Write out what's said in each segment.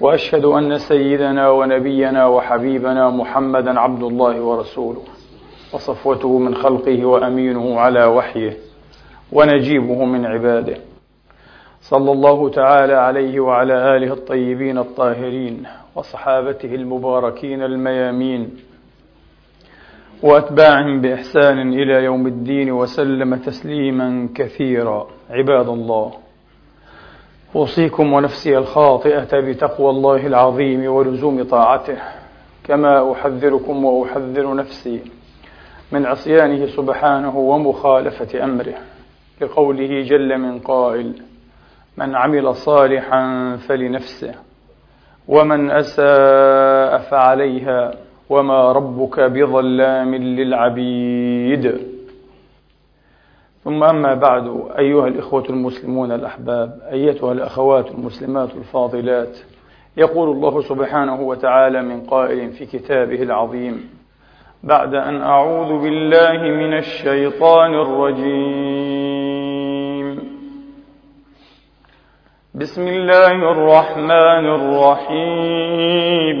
وأشهد أن سيدنا ونبينا وحبيبنا محمدا عبد الله ورسوله وصفوته من خلقه وأمينه على وحيه ونجيبه من عباده. صلى الله تعالى عليه وعلى آله الطيبين الطاهرين وصحابته المباركين الميامين واتباعهم بإحسان إلى يوم الدين وسلم تسليما كثيرا عباد الله. أوصيكم ونفسي الخاطئة بتقوى الله العظيم ولزوم طاعته كما أحذركم وأحذر نفسي من عصيانه سبحانه ومخالفة أمره. لقوله جل من قائل من عمل صالحا فلنفسه ومن أساء فعليها وما ربك بظلام للعبيد. ثم أما بعد أيها الإخوة المسلمون الأحباب أيتها الأخوات المسلمات الفاضلات يقول الله سبحانه وتعالى من قائل في كتابه العظيم بعد أن أعوذ بالله من الشيطان الرجيم. بسم الله الرحمن الرحيم.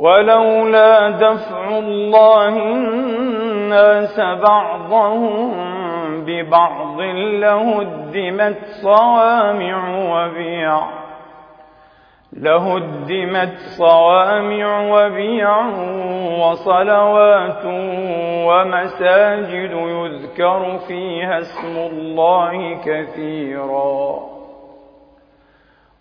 ولولا دفع الله الناس بعضهم ببعض لهدمت صوامع وبيع لهدمت صوامع وبيع وصلوات ومساجد يذكر فيها اسم الله كثيراً.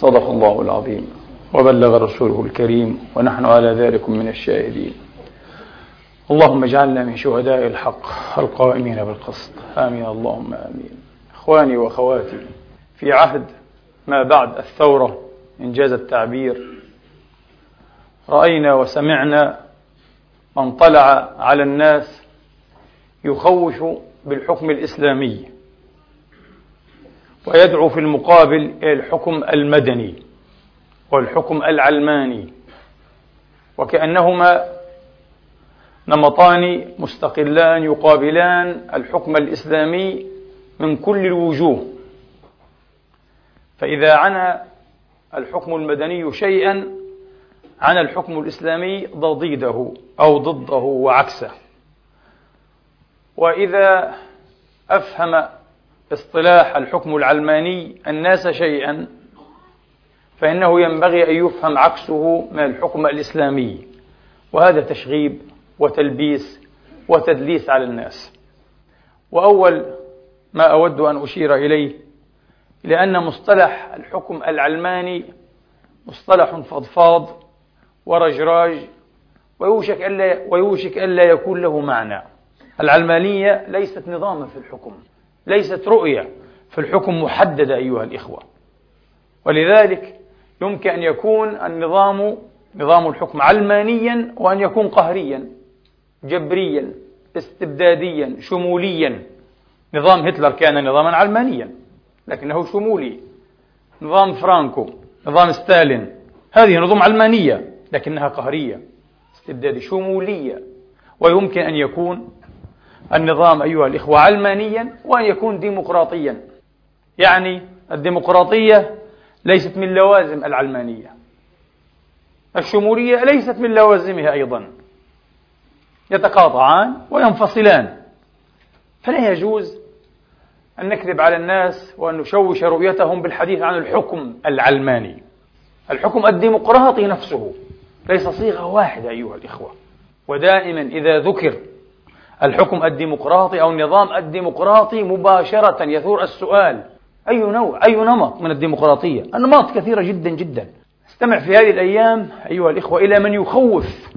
صدق الله العظيم. وبلغ رسوله الكريم ونحن على ذلك من الشاهدين. اللهم اجعلنا من شهداء الحق القائمين بالقسط. آمين. اللهم آمين. إخواني وأخواتي في عهد ما بعد الثورة إنجاز التعبير رأينا وسمعنا من طلع على الناس يخوف بالحكم الإسلامي. ويدعو في المقابل إلى الحكم المدني والحكم العلماني وكأنهما نمطان مستقلان يقابلان الحكم الإسلامي من كل الوجوه. فإذا عنا الحكم المدني شيئا عن الحكم الإسلامي ضديده أو ضده وعكسه. وإذا أفهم اصطلاح الحكم العلماني الناس شيئا فإنه ينبغي أن يفهم عكسه من الحكم الإسلامي. وهذا تشغيب وتلبيس وتدليس على الناس. وأول ما أود أن أشير إليه لأن مصطلح الحكم العلماني مصطلح فضفاض ورجراج ويوشك ألا, ويوشك ألا يكون له معنى. العلمانية ليست نظاما في الحكم. ليست رؤية في الحكم محددة أيها الإخوة. ولذلك يمكن أن يكون النظام نظام الحكم علمانيا وأن يكون قهريا جبريا استبداديا شموليا. نظام هتلر كان نظاما علمانيا لكنه شمولي. نظام فرانكو نظام ستالين هذه نظم علمانية لكنها قهرية استبدادية شمولية. ويمكن أن يكون النظام أيها الإخوة علمانيا وأن يكون ديمقراطيا. يعني الديمقراطية ليست من لوازم العلمانية. الشمولية ليست من لوازمها أيضا. يتقاطعان وينفصلان. فلا يجوز أن نكذب على الناس وأن نشوش رؤيتهم بالحديث عن الحكم العلماني. الحكم الديمقراطي نفسه ليس صيغة واحدة أيها الإخوة. ودائما إذا ذكر الحكم الديمقراطي أو النظام الديمقراطي مباشرة يثور السؤال. أي نوع أي نمط من الديمقراطية؟ أنماط كثيرة جدا جدا. استمع في هذه الأيام أيها الإخوة إلى من يخوف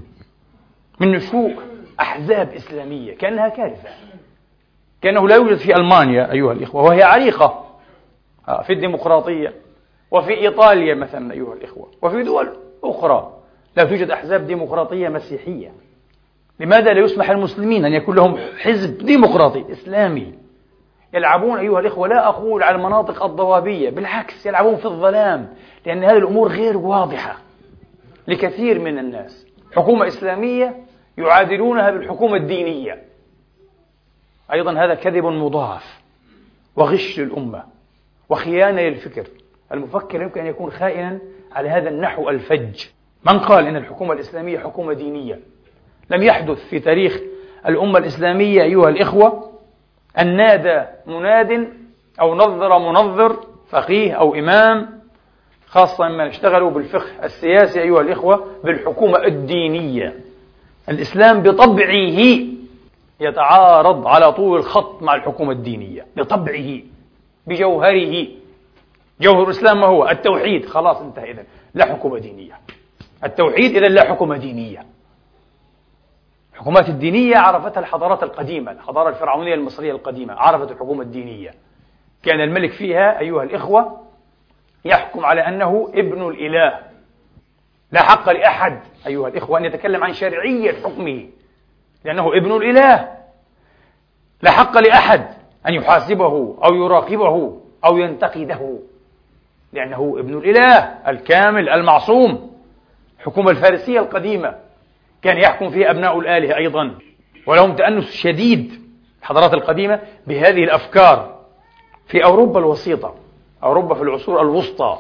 من نشوء أحزاب إسلامية. كأنها كارثة. كأنه لا يوجد في ألمانيا أيها الإخوة وهي عريقة آه، في الديمقراطية وفي إيطاليا مثلا أيها الإخوة وفي دول أخرى. لا توجد أحزاب ديمقراطية مسيحية. لماذا لا يسمح للمسلمين أن يكون لهم حزب ديمقراطي إسلامي؟ يلعبون أيها الإخوة لا أقول على المناطق الضبابية بالعكس يلعبون في الظلام لأن هذه الأمور غير واضحة لكثير من الناس. حكومة إسلامية يعادلونها بالحكومة الدينية. أيضا هذا كذب مضاعف وغش للأمة وخيانة للفكر. المفكر يمكن أن يكون خائنا على هذا النحو الفج. من قال إن الحكومة الإسلامية حكومة دينية؟ لم يحدث في تاريخ الأمة الإسلامية أيها الإخوة أن نادى مناد أو نظر منظر فقيه أو إمام خاصة من اشتغلوا بالفقه السياسي أيها الإخوة بالحكومة الدينية. الإسلام بطبعه يتعارض على طول الخط مع الحكومة الدينية بطبعه بجوهره. جوهر الإسلام ما هو؟ التوحيد. خلاص انتهى إذن لا حكومة دينية. التوحيد إذا لا حكومة دينية. الحكومات الدينية عرفتها الحضارات القديمة الحضارة الفرعونية المصرية القديمة عرفت الحكومة الدينية. كان الملك فيها أيها الإخوة يحكم على أنه ابن الإله. لا حق لأحد أيها الإخوة أن يتكلم عن شرعية حكمه لأنه ابن الإله. لا حق لأحد أن يحاسبه أو يراقبه أو ينتقده لأنه ابن الإله الكامل المعصوم. الحكومة الفارسية القديمة كان يحكم فيها أبناء الآلهة أيضا. ولهم تأنس شديد الحضارات القديمة بهذه الأفكار في أوروبا الوسيطة أوروبا في العصور الوسطى.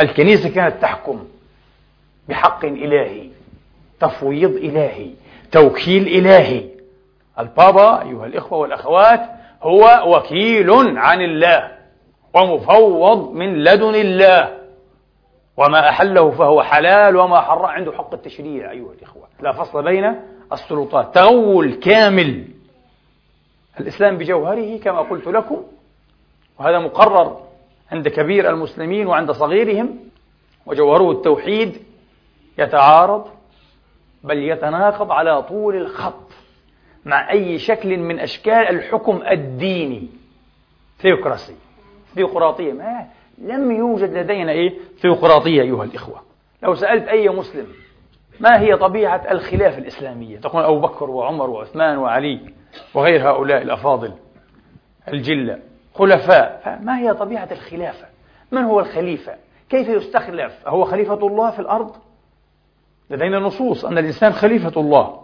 الكنيسة كانت تحكم بحق إلهي تفويض إلهي توكيل إلهي. البابا أيها الإخوة والأخوات هو وكيل عن الله ومفوض من لدن الله. وما أحله فهو حلال وما حرم عنده حق التشريع أيها الإخوة. لا فصل بين السلطات تغول كامل. الإسلام بجوهره كما قلت لكم وهذا مقرر عند كبير المسلمين وعند صغيرهم وجوهره التوحيد يتعارض بل يتناقض على طول الخط مع أي شكل من أشكال الحكم الديني. ثيوكراسي ثيوقراطية. ما لم يوجد لدينا إيه؟ ثيوقراطية أيها الإخوة. لو سألت أي مسلم ما هي طبيعة الخلافة الإسلامية؟ تقول أبو بكر وعمر وعثمان وعلي وغير هؤلاء الأفاضل الجلة خلفاء. ما هي طبيعة الخلافة؟ من هو الخليفة؟ كيف يستخلف؟ هو خليفة الله في الأرض؟ لدينا نصوص أن الإنسان خليفة الله.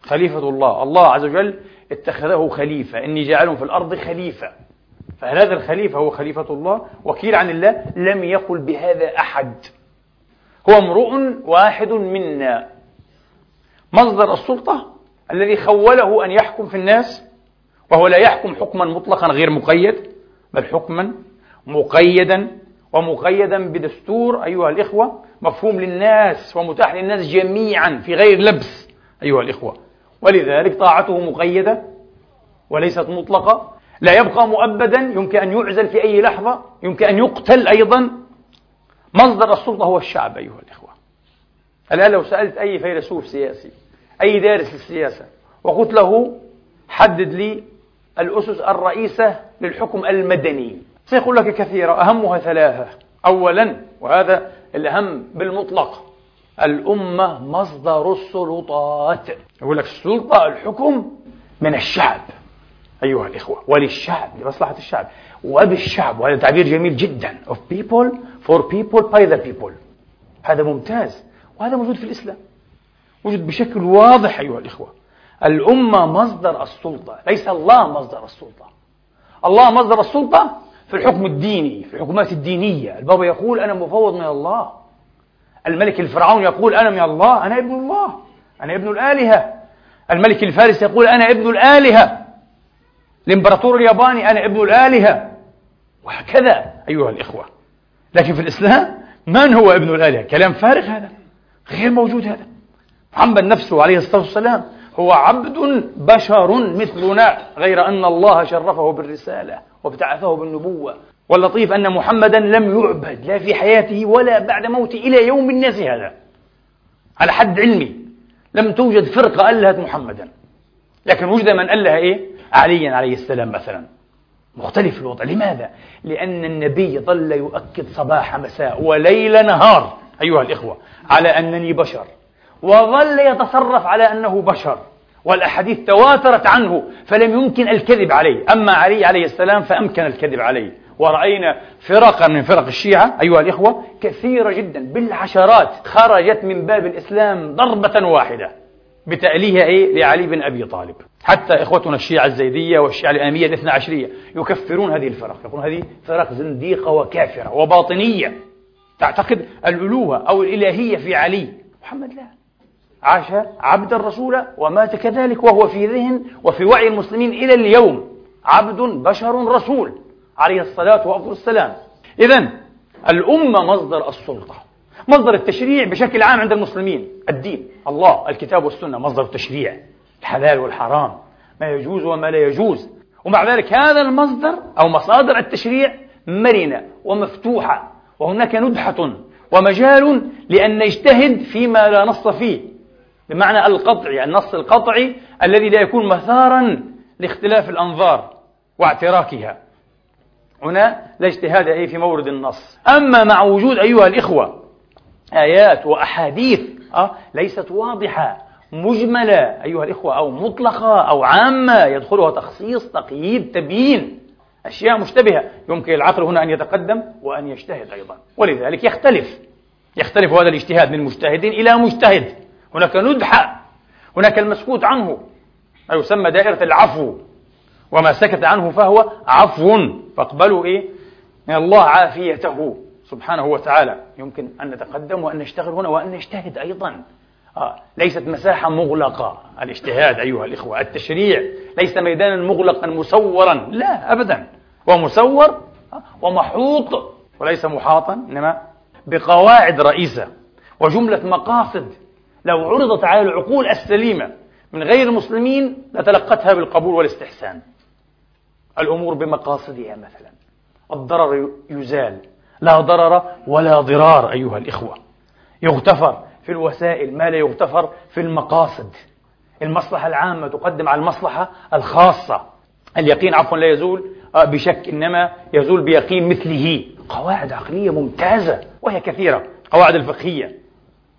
خليفة الله. الله عز وجل اتخذه خليفة. إني جاعل في الأرض خليفة. فهل هذا الخليفة هو خليفة الله؟ وكيل عن الله لم يقل بهذا أحد. هو امرؤ واحد منا. مصدر السلطة الذي خوله أن يحكم في الناس وهو لا يحكم حكما مطلقا غير مقيد بل حكما مقيدا ومقيدا بدستور أيها الإخوة مفهوم للناس ومتاح للناس جميعا في غير لبس أيها الإخوة. ولذلك طاعته مقيدة وليست مطلقة. لا يبقى مؤبدا يمكن أن يعزل في أي لحظة يمكن أن يقتل أيضا. مصدر السلطة هو الشعب أيها الإخوة. الآن لو سألت أي فيلسوف سياسي أي دارس للسياسة وقلت له حدد لي الأسس الرئيسة للحكم المدني. سيقول لك كثيرة أهمها ثلاثة. أولا وهذا الأهم بالمطلق الأمة مصدر السلطات. يقول لك السلطة الحكم من الشعب. أيها الإخوة وللشعب لمصلحة الشعب وبالشعب وهذا تعبير جميل جدا of people for people by the people. هذا ممتاز وهذا موجود في الإسلام. وجد بشكل واضح أيها الإخوة. الأمة مصدر السلطة ليس الله مصدر السلطة. الله مصدر السلطة في الحكم الديني في الحكومات الدينية. البابا يقول أنا مفوض من الله. الملك الفرعون يقول أنا من الله أنا ابن الله أنا ابن الآلهة. الملك الفارس يقول أنا ابن الآلهة. الإمبراطور الياباني أنا ابن الآلهة. وهكذا أيها الإخوة. لكن في الإسلام من هو ابن الآلهة؟ كلام فارغ هذا غير موجود هذا. محمد نفسه عليه الصلاة والسلام هو عبد بشر مثلنا غير أن الله شرفه بالرسالة وابتعثه بالنبوة. واللطيف أن محمدا لم يعبد لا في حياته ولا بعد موته إلى يوم الناس هذا. على حد علمي لم توجد فرقة ألهت محمدا. لكن وجد من أله إيه؟ عليا عليه السلام مثلا. مختلف الوضع. لماذا؟ لأن النبي ظل يؤكد صباح مساء وليل نهار أيها الإخوة على أنني بشر. وظل يتصرف على أنه بشر. والأحاديث تواترت عنه فلم يمكن الكذب عليه. أما علي عليه السلام فأمكن الكذب عليه. ورأينا فرقا من فرق الشيعة أيها الإخوة كثيرة جدا. بالعشرات خرجت من باب الإسلام ضربة واحدة. بتأليها إيه؟ لعلي بن أبي طالب. حتى إخوتنا الشيعة الزيدية والشيعة الإمامية الاثنى عشرية يكفرون هذه الفرق. يقولون هذه فرق زنديقة وكافرة وباطنية. تعتقد الألوهة أو الإلهية في علي. محمد لا. عاش عبدا رسولا ومات كذلك وهو في ذهن وفي وعي المسلمين إلى اليوم. عبد بشر رسول عليه الصلاة والسلام. إذا الأمة مصدر السلطة. مصدر التشريع بشكل عام عند المسلمين. الدين الله الكتاب والسنة مصدر التشريع. الحلال والحرام ما يجوز وما لا يجوز. ومع ذلك هذا المصدر أو مصادر التشريع مرنة ومفتوحة وهناك ندحة ومجال لأن نجتهد فيما لا نص فيه. بمعنى القطعي النص القطعي الذي لا يكون مثارا لاختلاف الأنظار واعتراكها. هنا لا اجتهاد أي في مورد النص. أما مع وجود أيها الإخوة آيات وأحاديث أه ليست واضحة مجملة أيها الإخوة أو مطلقة أو عامة يدخلها تخصيص تقييد تبيين أشياء مشتبهة. يمكن العقل هنا أن يتقدم وأن يجتهد أيضا. ولذلك يختلف يختلف هذا الاجتهاد من مجتهد إلى مجتهد. هناك ندحة هناك المسكوت عنه ما يسمى دائرة العفو. وما سكت عنه فهو عفو. فاقبلوا إيه؟ من الله عافيته. سبحانه وتعالى. يمكن أن نتقدم وأن نشتغل هنا وأن نجتهد أيضا. آه. ليست مساحة مغلقة. الاجتهاد أيها الإخوة التشريع ليس ميدانا مغلقا مسورا لا أبدا. ومسور آه، ومحوط وليس محاطا إنما بقواعد رئيسة وجملة مقاصد. لو عرضت على العقول السليمة من غير المسلمين لتلقتها بالقبول والاستحسان. الأمور بمقاصدها مثلا. الضرر يزال. لا ضرر ولا ضرار أيها الإخوة. يغتفر في الوسائل ما لا يغتفر في المقاصد. المصلحة العامة تقدم على المصلحة الخاصة. اليقين عفوا لا يزول آه، بشك إنما يزول بيقين مثله. قواعد عقلية ممتازة وهي كثيرة. قواعد الفقهية.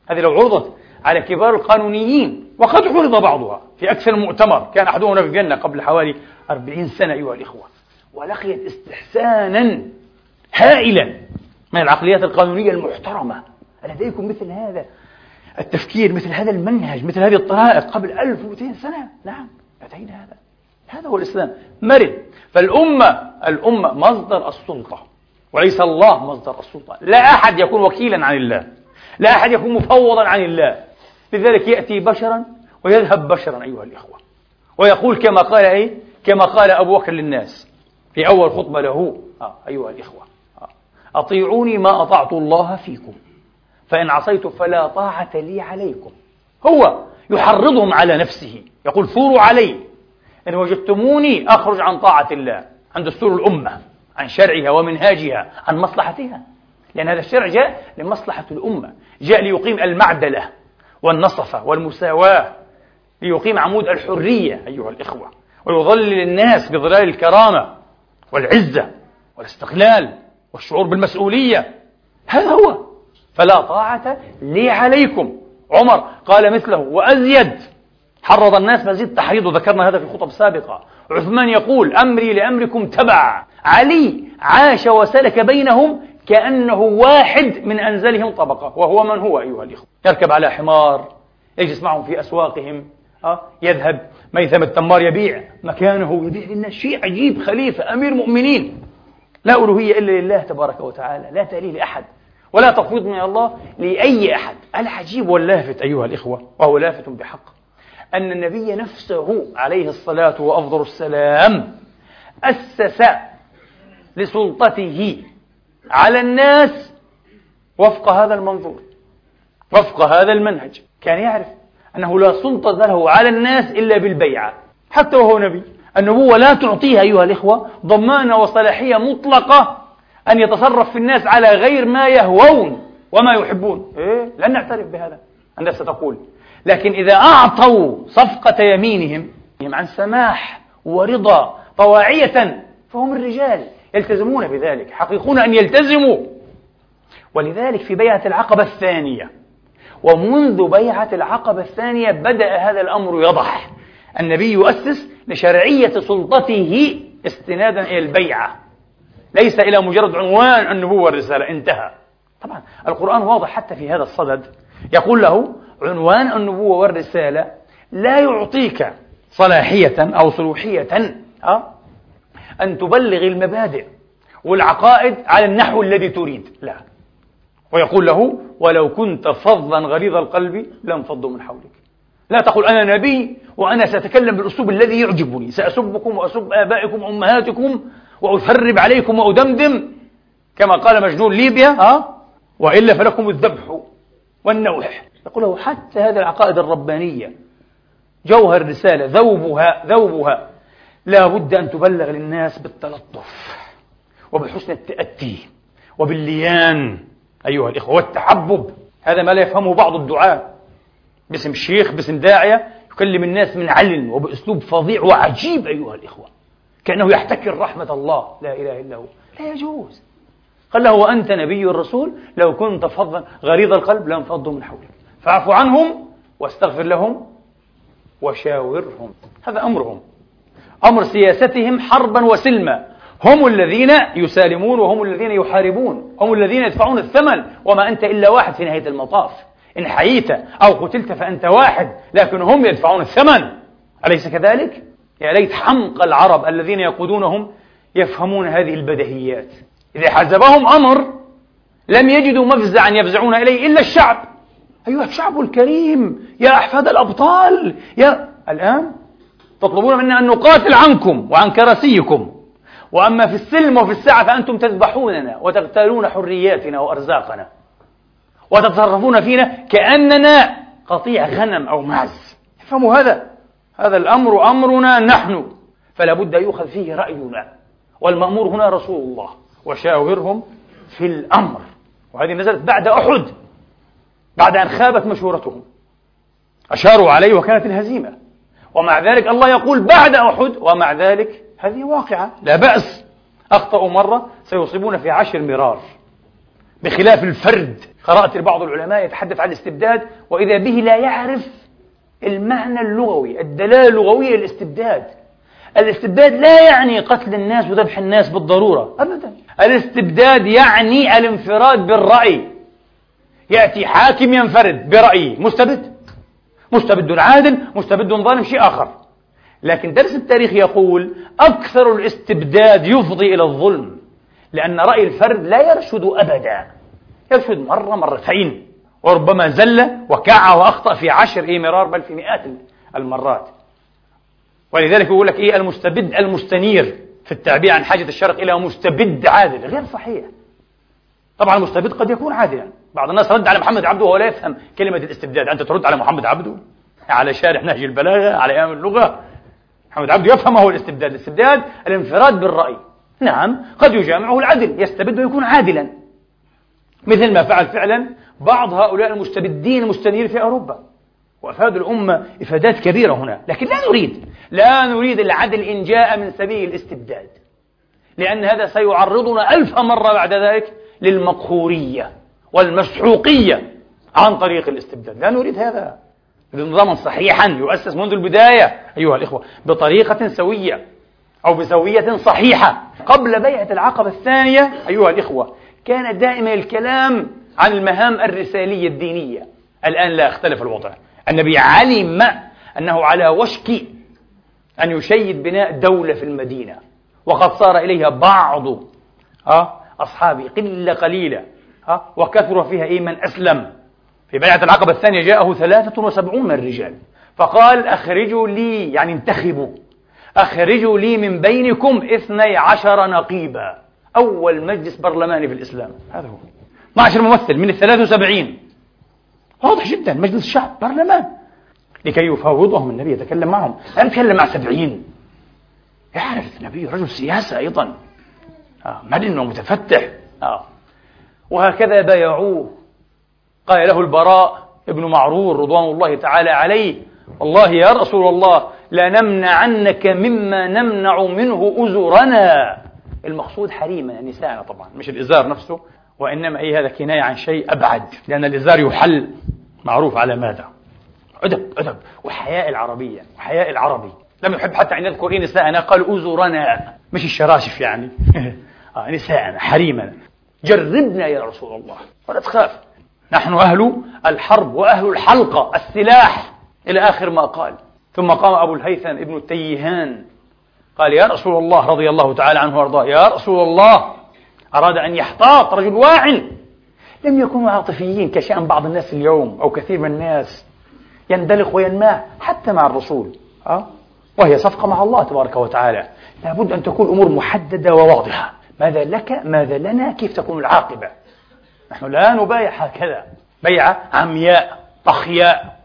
هذه لو عرضت على كبار القانونيين وقد عرض بعضها في أكثر مؤتمر كان أحدهم في فيينا قبل حوالي أربعين سنة أيها الإخوة ولقيت استحسانا هائلا من العقليات القانونية المحترمة. لديكم مثل هذا التفكير مثل هذا المنهج مثل هذه الطرائق قبل 1200 سنة؟ نعم لدينا هذا. هذا هو الإسلام. مرن. فالأمة الأمة مصدر السلطة. وليس الله مصدر السلطة. لا أحد يكون وكيلا عن الله. لا أحد يكون مفوضا عن الله. لذلك يأتي بشرا ويذهب بشرا أيها الإخوة. ويقول كما قال إيه؟ كما قال أبو بكر للناس في أول خطبة له. آه أيها الإخوة. أطيعوني ما أطعت الله فيكم. فإن عصيت فلا طاعة لي عليكم. هو يحرضهم على نفسه. يقول ثوروا علي. إن وجدتموني أخرج عن طاعة الله عن دستور الأمة عن شرعها ومنهاجها عن مصلحتها. لأن هذا الشرع جاء لمصلحة الأمة. جاء ليقيم المعدلة والنصفة والمساواة ليقيم عمود الحرية أيها الإخوة ويظلل الناس بظلال الكرامة والعزة والاستقلال. والشعور بالمسؤولية. هذا هو. فلا طاعة لي عليكم. عمر قال مثله وأزيد. حرض الناس مزيد تحريض. وذكرنا هذا في خطب سابقة. عثمان يقول أمري لأمركم تبع علي عاش وسلك بينهم كأنه واحد من أنزلهم طبقة. وهو من هو أيها الإخوة؟ يركب على حمار يجلس معهم في أسواقهم. أه؟ يذهب. ميثم التمار يبيع. مكانه يبيع للناس. شيء عجيب خليفة أمير مؤمنين. لا ألوهية إلا لله تبارك وتعالى لا تأليه لأحد ولا تفويض من الله لأي أحد. العجيب واللافت أيها الإخوة وهو لافت بحق أن النبي نفسه عليه الصلاة وأفضل السلام أسس لسلطته على الناس وفق هذا المنظور وفق هذا المنهج. كان يعرف أنه لا سلطة له على الناس إلا بالبيعة حتى وهو نبي. النبوة لا تعطيها أيها الإخوة ضمانة وصلاحية مطلقة أن يتصرف في الناس على غير ما يهوون وما يحبون. إيه؟ لن نعترف بهذا. الناس ستقول. لكن إذا أعطوا صفقة يمينهم عن سماح ورضا طواعية فهم الرجال. يلتزمون بذلك. حقيقون أن يلتزموا. ولذلك في بيعة العقبة الثانية ومنذ بيعة العقبة الثانية بدأ هذا الأمر يضح. النبي يؤسس لشرعية سلطته استنادا إلى البيعة. ليس إلى مجرد عنوان النبوة والرسالة انتهى. طبعا القرآن واضح حتى في هذا الصدد. يقول له عنوان النبوة والرسالة لا يعطيك صلاحية أو صلوحية أه؟ أن تبلغ المبادئ والعقائد على النحو الذي تريد. لا. ويقول له ولو كنت فظا غليظ القلب لانفضوا من حولك. لا تقل أنا نبي وأنا سأتكلم بالأسلوب الذي يعجبني. سأسبكم وأسب آبائكم وأمهاتكم وأثرب عليكم وأدمدم كما قال مجنون ليبيا ها؟ وإلا فلكم الذبح والنوح. يقول له حتى هذه العقائد الربانية جوهر الرسالة ذوبها ذوبها لا بد أن تبلغ للناس بالتلطف وبحسن التأتي وبالليان أيها الإخوة والتحبب. هذا ما لا يفهمه بعض الدعاة. باسم شيخ باسم داعية يكلم الناس من علن وبأسلوب فظيع وعجيب أيها الإخوة. كأنه يحتكر رحمة الله. لا إله إلا هو. لا يجوز. قال له وأنت نبي الرسول؟ لو كنت فظا غليظ القلب لانفضوا من حولك. فاعف عنهم واستغفر لهم وشاورهم. هذا أمرهم. أمر سياستهم حربا وسلما. هم الذين يسالمون وهم الذين يحاربون. هم الذين يدفعون الثمن. وما أنت إلا واحد في نهاية المطاف. إن حييت أو قتلت فأنت واحد لكن هم يدفعون الثمن. أليس كذلك؟ يا ليت حمق العرب الذين يقودونهم يفهمون هذه البدهيات إذا حزبهم أمر لم يجدوا مفزعا يفزعون إليه إلا الشعب. أيها الشعب الكريم يا أحفاد الأبطال يا الآن تطلبون منا أن نقاتل عنكم وعن كراسيكم. وأما في السلم وفي السعة فأنتم تذبحوننا وتغتالون حرياتنا وأرزاقنا. وتتصرفون فينا كأننا قطيع غنم أو معز افهموا هذا. هذا الأمر أمرنا نحن. فلا بد أن يؤخذ فيه رأينا. والمأمور هنا رسول الله. وشاورهم في الأمر. وهذه نزلت بعد أحد. بعد أن خابت مشورتهم. أشاروا عليه وكانت الهزيمة. ومع ذلك الله يقول بعد أحد. ومع ذلك هذه واقعة. لا بأس. أخطأوا مرة سيصيبون في عشر مرار. بخلاف الفرد. قرأت بعض العلماء يتحدث عن الاستبداد وإذا به لا يعرف المعنى اللغوي الدلالة اللغوية للاستبداد. الاستبداد لا يعني قتل الناس وذبح الناس بالضرورة أبدا. الاستبداد يعني الانفراد بالرأي. يأتي حاكم ينفرد برأيه مستبد. مستبد عادل مستبد ظالم شيء آخر. لكن درس التاريخ يقول أكثر الاستبداد يفضي إلى الظلم لأن رأي الفرد لا يرشد أبدا. يرشد مرة مرتين وربما زل وكع وأخطأ في عشر إيه مرار بل في مئات المرات. ولذلك يقول لك إيه المستبد المستنير في التعبير عن حاجة الشرق إلى مستبد عادل غير صحيح. طبعا المستبد قد يكون عادلا. بعض الناس رد على محمد عبده وهو لا يفهم كلمة الاستبداد. أنت ترد على محمد عبده؟ على شارح نهج البلاغة على أيام اللغة. محمد عبده يفهم ما هو الاستبداد. الاستبداد الانفراد بالرأي. نعم قد يجامعه العدل يستبد ويكون عادلا. مثل ما فعل فعلا بعض هؤلاء المستبدين المستنيرين في أوروبا. وأفادوا الأمة إفادات كبيرة هنا. لكن لا نريد لا نريد العدل إن جاء من سبيل الاستبداد. لأن هذا سيعرضنا ألف مرة بعد ذلك للمقهورية والمسحوقية عن طريق الاستبداد. لا نريد هذا. نظاما صحيحا يؤسس منذ البداية أيها الإخوة بطريقة سوية أو بسوية صحيحة قبل بيعة العقبة الثانية أيها الإخوة. كان دائما الكلام عن المهام الرسالية الدينية. الآن لا اختلف الوضع. النبي علم أنه على وشك أن يشيد بناء دولة في المدينة وقد صار إليها بعض أصحابه قلة قليلة وكثر فيها إيه؟ من أسلم. في بيعة العقبة الثانية جاءه ثلاثة وسبعون من الرجال فقال أخرجوا لي يعني انتخبوا. أخرجوا لي من بينكم اثني عشر نقيبا. أول مجلس برلماني في الإسلام. هذا هو. 12 ممثل من الثلاث وسبعين. واضح جدا مجلس الشعب برلمان. لكي يفاوضهم النبي يتكلم معهم. لا يتكلم مع سبعين. يعرف النبي رجل سياسة أيضا. آه مرن ومتفتح. آه. وهكذا بايعوه. قال له البراء ابن معرور رضوان الله تعالى عليه. والله يا رسول الله لنمنعنك مما نمنع منه أزرنا. المقصود حريمنا نساءنا طبعا مش الإزار نفسه وإنما أي هذا كناية عن شيء أبعد لأن الإزار يحل. معروف على ماذا؟ أدب أدب. وحياء العربية وحياء العربي. لم يحب حتى أن يذكر إيه نساءنا قال أزرنا. مش الشراشف يعني. آه نساءنا حريمنا جربنا يا رسول الله ولا تخاف. نحن أهل الحرب وأهل الحلقة السلاح. إلى آخر ما قال. ثم قام أبو الهيثم ابن التيهان. قال يا رسول الله رضي الله تعالى عنه وأرضاه. يا رسول الله أراد أن يحتاط رجل واع. لم يكونوا عاطفيين كشأن بعض الناس اليوم أو كثير من الناس. يندلق وينماع حتى مع الرسول. أه؟ وهي صفقة مع الله تبارك وتعالى. لابد أن تكون الأمور محددة وواضحة. ماذا لك؟ ماذا لنا؟ كيف تكون العاقبة? نحن لا نبايع هكذا. بيعة عمياء طخياء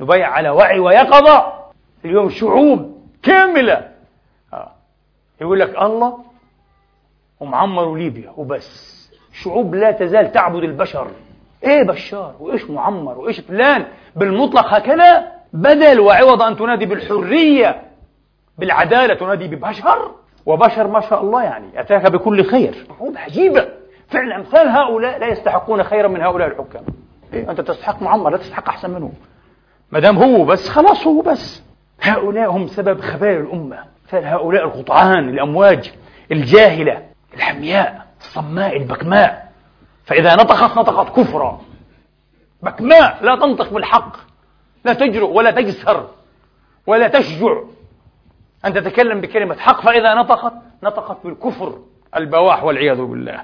نبايع على وعي ويقظة. اليوم شعوب كاملة. آه. يقول لك الله ومعمر ليبيا وبس. شعوب لا تزال تعبد البشر. إيه بشار؟ وإيش معمر؟ وإيش فلان؟ بالمطلق هكذا؟ بدل وعوض أن تنادي بالحرية. بالعدالة تنادي ببشر. وبشر ما شاء الله يعني أتاك بكل خير. شعوب عجيبة. فعلا أمثال هؤلاء لا يستحقون خيرا من هؤلاء الحكام. إيه؟ أنت تستحق معمر لا تستحق أحسن منه. ما دام هو بس خلاص هو بس هؤلاء هم سبب خبائر الأمة. هؤلاء القطعان الامواج الجاهلة الحمياء الصماء البكماء. فإذا نطقت نطقت كفرا. بكماء لا تنطق بالحق لا تجرؤ ولا تجسر ولا تشجع. أن تتكلم بكلمة حق فإذا نطقت نطقت بالكفر البواح والعياذ بالله.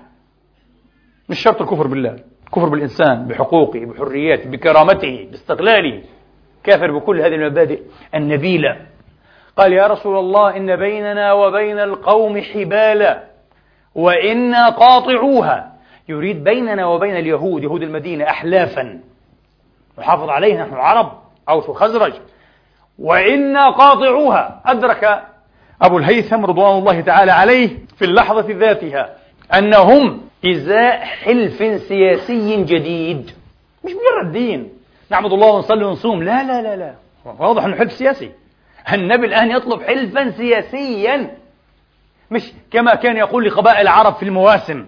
مش شرط الكفر بالله الكفر بالإنسان بحقوقه بحرياته بكرامته باستقلاله كافر بكل هذه المبادئ النبيلة. قال يا رسول الله إن بيننا وبين القوم حبالا وإنا قاطعوها. يريد بيننا وبين اليهود يهود المدينة أحلافا. نحافظ عليها نحن العرب أوس وخزرج. وإنا قاطعوها. أدرك أبو الهيثم رضوان الله تعالى عليه في اللحظة ذاتها أنهم إزاء حلف سياسي جديد. مش مجرد دين. نعبد الله ونصلي ونصوم. لا لا لا لا. واضح أنه حلف سياسي. النبي الآن يطلب حلفا سياسيا. مش كما كان يقول لقبائل العرب في المواسم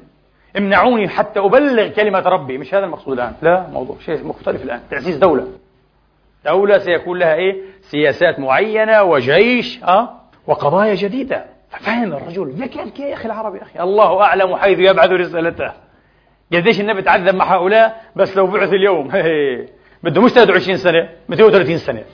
امنعوني حتى أبلغ كلمة ربي. مش هذا المقصود الآن؟ لا موضوع شيء مختلف الآن. تأسيس دولة. دولة سيكون لها إيه؟ سياسات معينة وجيش أه؟ وقضايا جديدة. ففهم الرجل. ذكي يا أخي العربي يا أخي. الله أعلم حيث يبعث رسالته. قديش النبي تعذب مع هؤلاء؟ بس لو بعث اليوم. بده مش 23 سنة 230 سنة.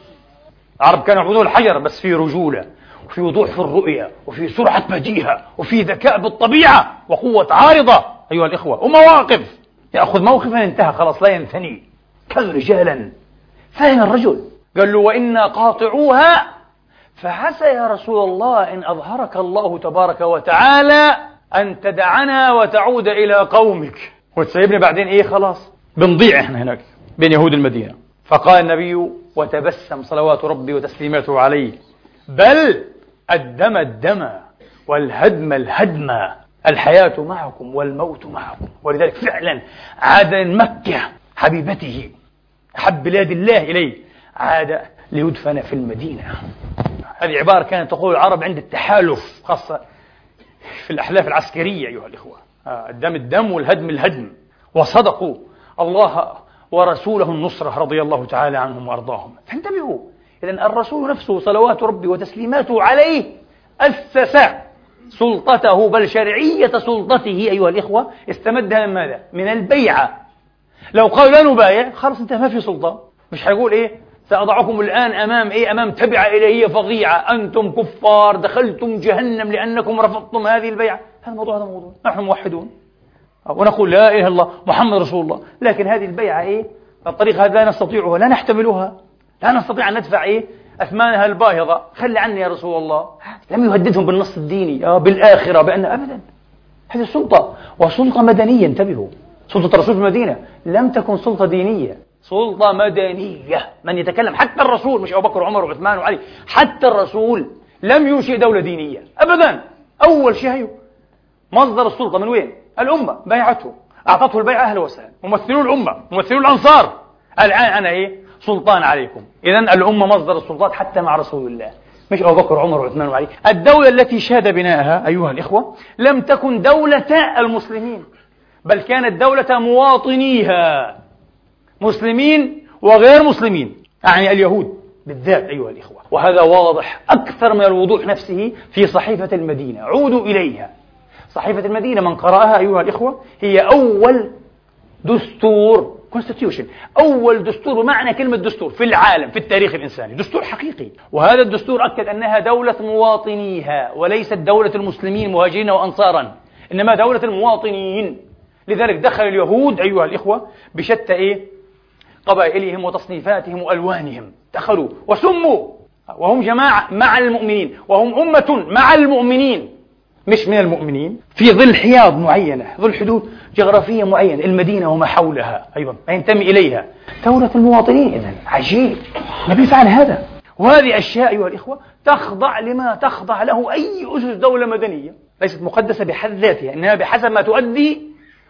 العرب كانوا يعبدون الحجر بس في رجولة وفي وضوح في الرؤية وفي سرعة مجيئها وفي ذكاء بالطبيعة وقوة عارضة. أيها الإخوة ومواقف. يأخذ موقفا انتهى خلاص لا ينثني كان رجالا فهم الرجل. قال له وإنا قاطعوها. فعسى يا رسول الله إن أظهرك الله تبارك وتعالى أن تدعنا وتعود إلى قومك. وتسيبني بعدين إيه خلاص؟ بنضيع إحنا هناك بين يهود المدينة. فقال النبي وتبسم صلوات ربي وتسليماته عليه. بل الدم الدم والهدم الهدم. الحياة معكم والموت معكم. ولذلك فعلا عاد من مكة حبيبته أحب بلاد الله إليه عاد ليدفن في المدينة. هذه عبارة كانت تقول العرب عند التحالف خاصة في الأحلاف العسكرية أيها الإخوة. آه، الدم الدم والهدم الهدم. وصدقوا الله ورسوله النصرة رضي الله تعالى عنهم وأرضاهم. فانتبهوا. إذا الرسول نفسه صلوات ربي وتسليماته عليه أسس سلطته بل شرعية سلطته أيها الإخوة استمدها من ماذا؟ من البيعة. لو قالوا لا نبايع خلاص انت ما في سلطة. مش حيقول إيه؟ سأضعكم الآن أمام إيه؟ أمام تبعة إلهية فظيعة. أنتم كفار دخلتم جهنم لأنكم رفضتم هذه البيعة. هذا الموضوع هذا موضوع. نحن موحدون. ونقول لا إله إلا الله محمد رسول الله. لكن هذه البيعة إيه؟ الطريق هذا لا نستطيعها لا نحتملها. لا نستطيع أن ندفع إيه؟ أثمانها الباهظة. خلي عني يا رسول الله. لم يهددهم بالنص الديني آه بالآخرة بأن أبدا. هذه سلطة وسلطة مدنية انتبهوا. سلطة الرسول في المدينة. لم تكن سلطة دينية. سلطة مدنية. من يتكلم حتى الرسول مش أبو بكر وعمر وعثمان وعلي حتى الرسول لم ينشئ دولة دينية. أبدا. أول شيء مصدر السلطة من وين؟ الأمة بايعته أعطته البيعة أهلا وسهلا. ممثلو الأمة ممثلو الأنصار. الآن أنا إيه؟ سلطان عليكم. إذا الأمة مصدر السلطات حتى مع رسول الله. مش أبو بكر وعمر وعثمان وعلي. الدولة التي شاد بناءها أيها الإخوة لم تكن دولة المسلمين بل كانت دولة مواطنيها. مسلمين وغير مسلمين. أعني اليهود بالذات أيها الإخوة. وهذا واضح أكثر من الوضوح نفسه في صحيفة المدينة. عودوا إليها. صحيفة المدينة من قرأها أيها الإخوة هي أول دستور constitution أول دستور بمعنى كلمة دستور في العالم في التاريخ الإنساني دستور حقيقي. وهذا الدستور أكد أنها دولة مواطنيها وليست دولة المسلمين مهاجرين وأنصارا إنما دولة المواطنين. لذلك دخل اليهود أيها الإخوة بشتى إيه؟ قبائلهم وتصنيفاتهم وألوانهم. دخلوا وسموا وهم جماعة مع المؤمنين وهم أمة مع المؤمنين. مش من المؤمنين في ظل حياض معينة ظل حدود جغرافية معينة المدينة وما حولها أيضا ما ينتمي إليها. دولة المواطنين إذا عجيب. نبي يفعل هذا. وهذه أشياء أيها الإخوة تخضع لما تخضع له أي أسس دولة مدنية. ليست مقدسة بحد ذاتها إنها بحسب ما تؤدي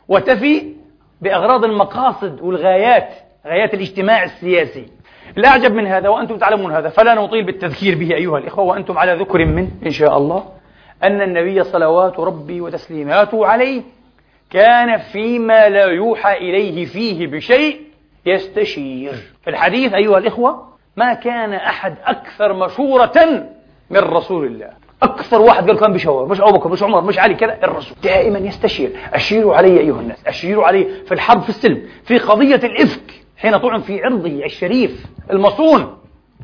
وتفي بأغراض المقاصد والغايات غايات الاجتماع السياسي. الأعجب من هذا وأنتم تعلمون هذا فلا نطيل بالتذكير به أيها الإخوة وأنتم على ذكر منه إن شاء الله. أن النبي صلوات ربي وتسليماته عليه كان فيما لا يوحى إليه فيه بشيء يستشير. في الحديث أيها الإخوة ما كان أحد أكثر مشورة من رسول الله. أكثر واحد قال كان بشاور مش أبو بكر مش عمر مش علي كذا الرسول. دائما يستشير. أشيروا علي أيها الناس أشيروا علي في الحرب في السلم في قضية الإفك. حين طعن في عرضه الشريف المصون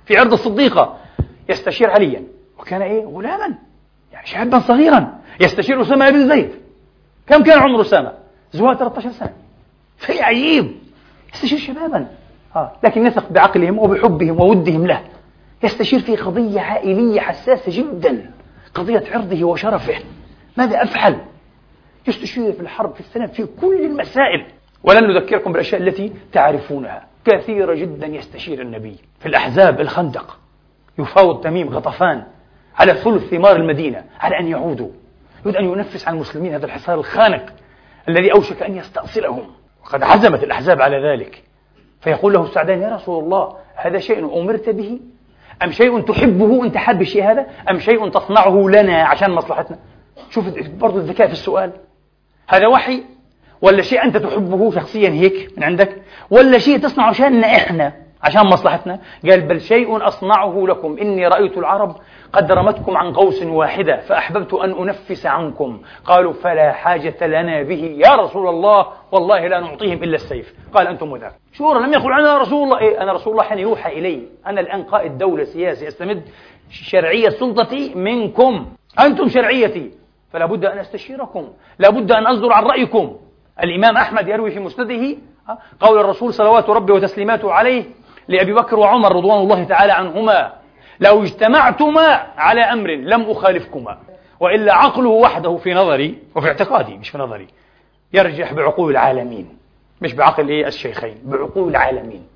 في عرض الصديقة يستشير عليا. وكان إيه؟ غلاما. شابا صغيرا يستشير أسامة بن زيد. كم كان عمر أسامة؟ زوال 13 سنة. شيء عجيب. يستشير شبابا. آه. لكن يثق بعقلهم وبحبهم وودهم له. يستشير في قضية عائلية حساسة جدا. قضية عرضه وشرفه. ماذا أفعل؟ يستشير في الحرب في السلام في كل المسائل. ولن نذكركم بالأشياء التي تعرفونها. كثيرة جدا يستشير النبي في الأحزاب الخندق. يفاوض تميم غطفان. على ثلث ثمار المدينة على أن يعودوا. يريد أن ينفس عن المسلمين هذا الحصار الخانق الذي أوشك أن يستأصلهم. وقد عزمت الأحزاب على ذلك. فيقول له السعدان يا رسول الله هذا شيء أمرت به؟ أم شيء تحبه أنت حاب الشيء هذا؟ أم شيء تصنعه لنا عشان مصلحتنا؟ شوف برضو الذكاء في السؤال. هذا وحي ولا شيء أنت تحبه شخصيا هيك من عندك؟ ولا شيء تصنعه عشاننا إحنا عشان مصلحتنا؟ قال بل شيء أصنعه لكم. إني رأيت العرب قد رمتكم عن قوس واحدة فأحببت أن أنفس عنكم. قالوا فلا حاجة لنا به. يا رسول الله والله لا نعطيهم إلا السيف. قال أنتم وذاك شورى لم يقل أنا رسول الله. إيه أنا رسول الله حين يوحى إلي. أنا الآن قائد دولة سياسي أستمد شرعية سلطتي منكم. أنتم شرعيتي. فلا بد أن أستشيركم. لا بد أن أصدر عن رأيكم. الإمام أحمد يروي في مسنده قول الرسول صلوات ربي وتسليماته عليه لأبي بكر وعمر رضوان الله تعالى عنهما. لو اجتمعتما على أمر لم أخالفكما وإلا عقله وحده في نظري وفي اعتقادي مش في نظري يرجح بعقول العالمين مش بعقل إيه الشيخين بعقول العالمين.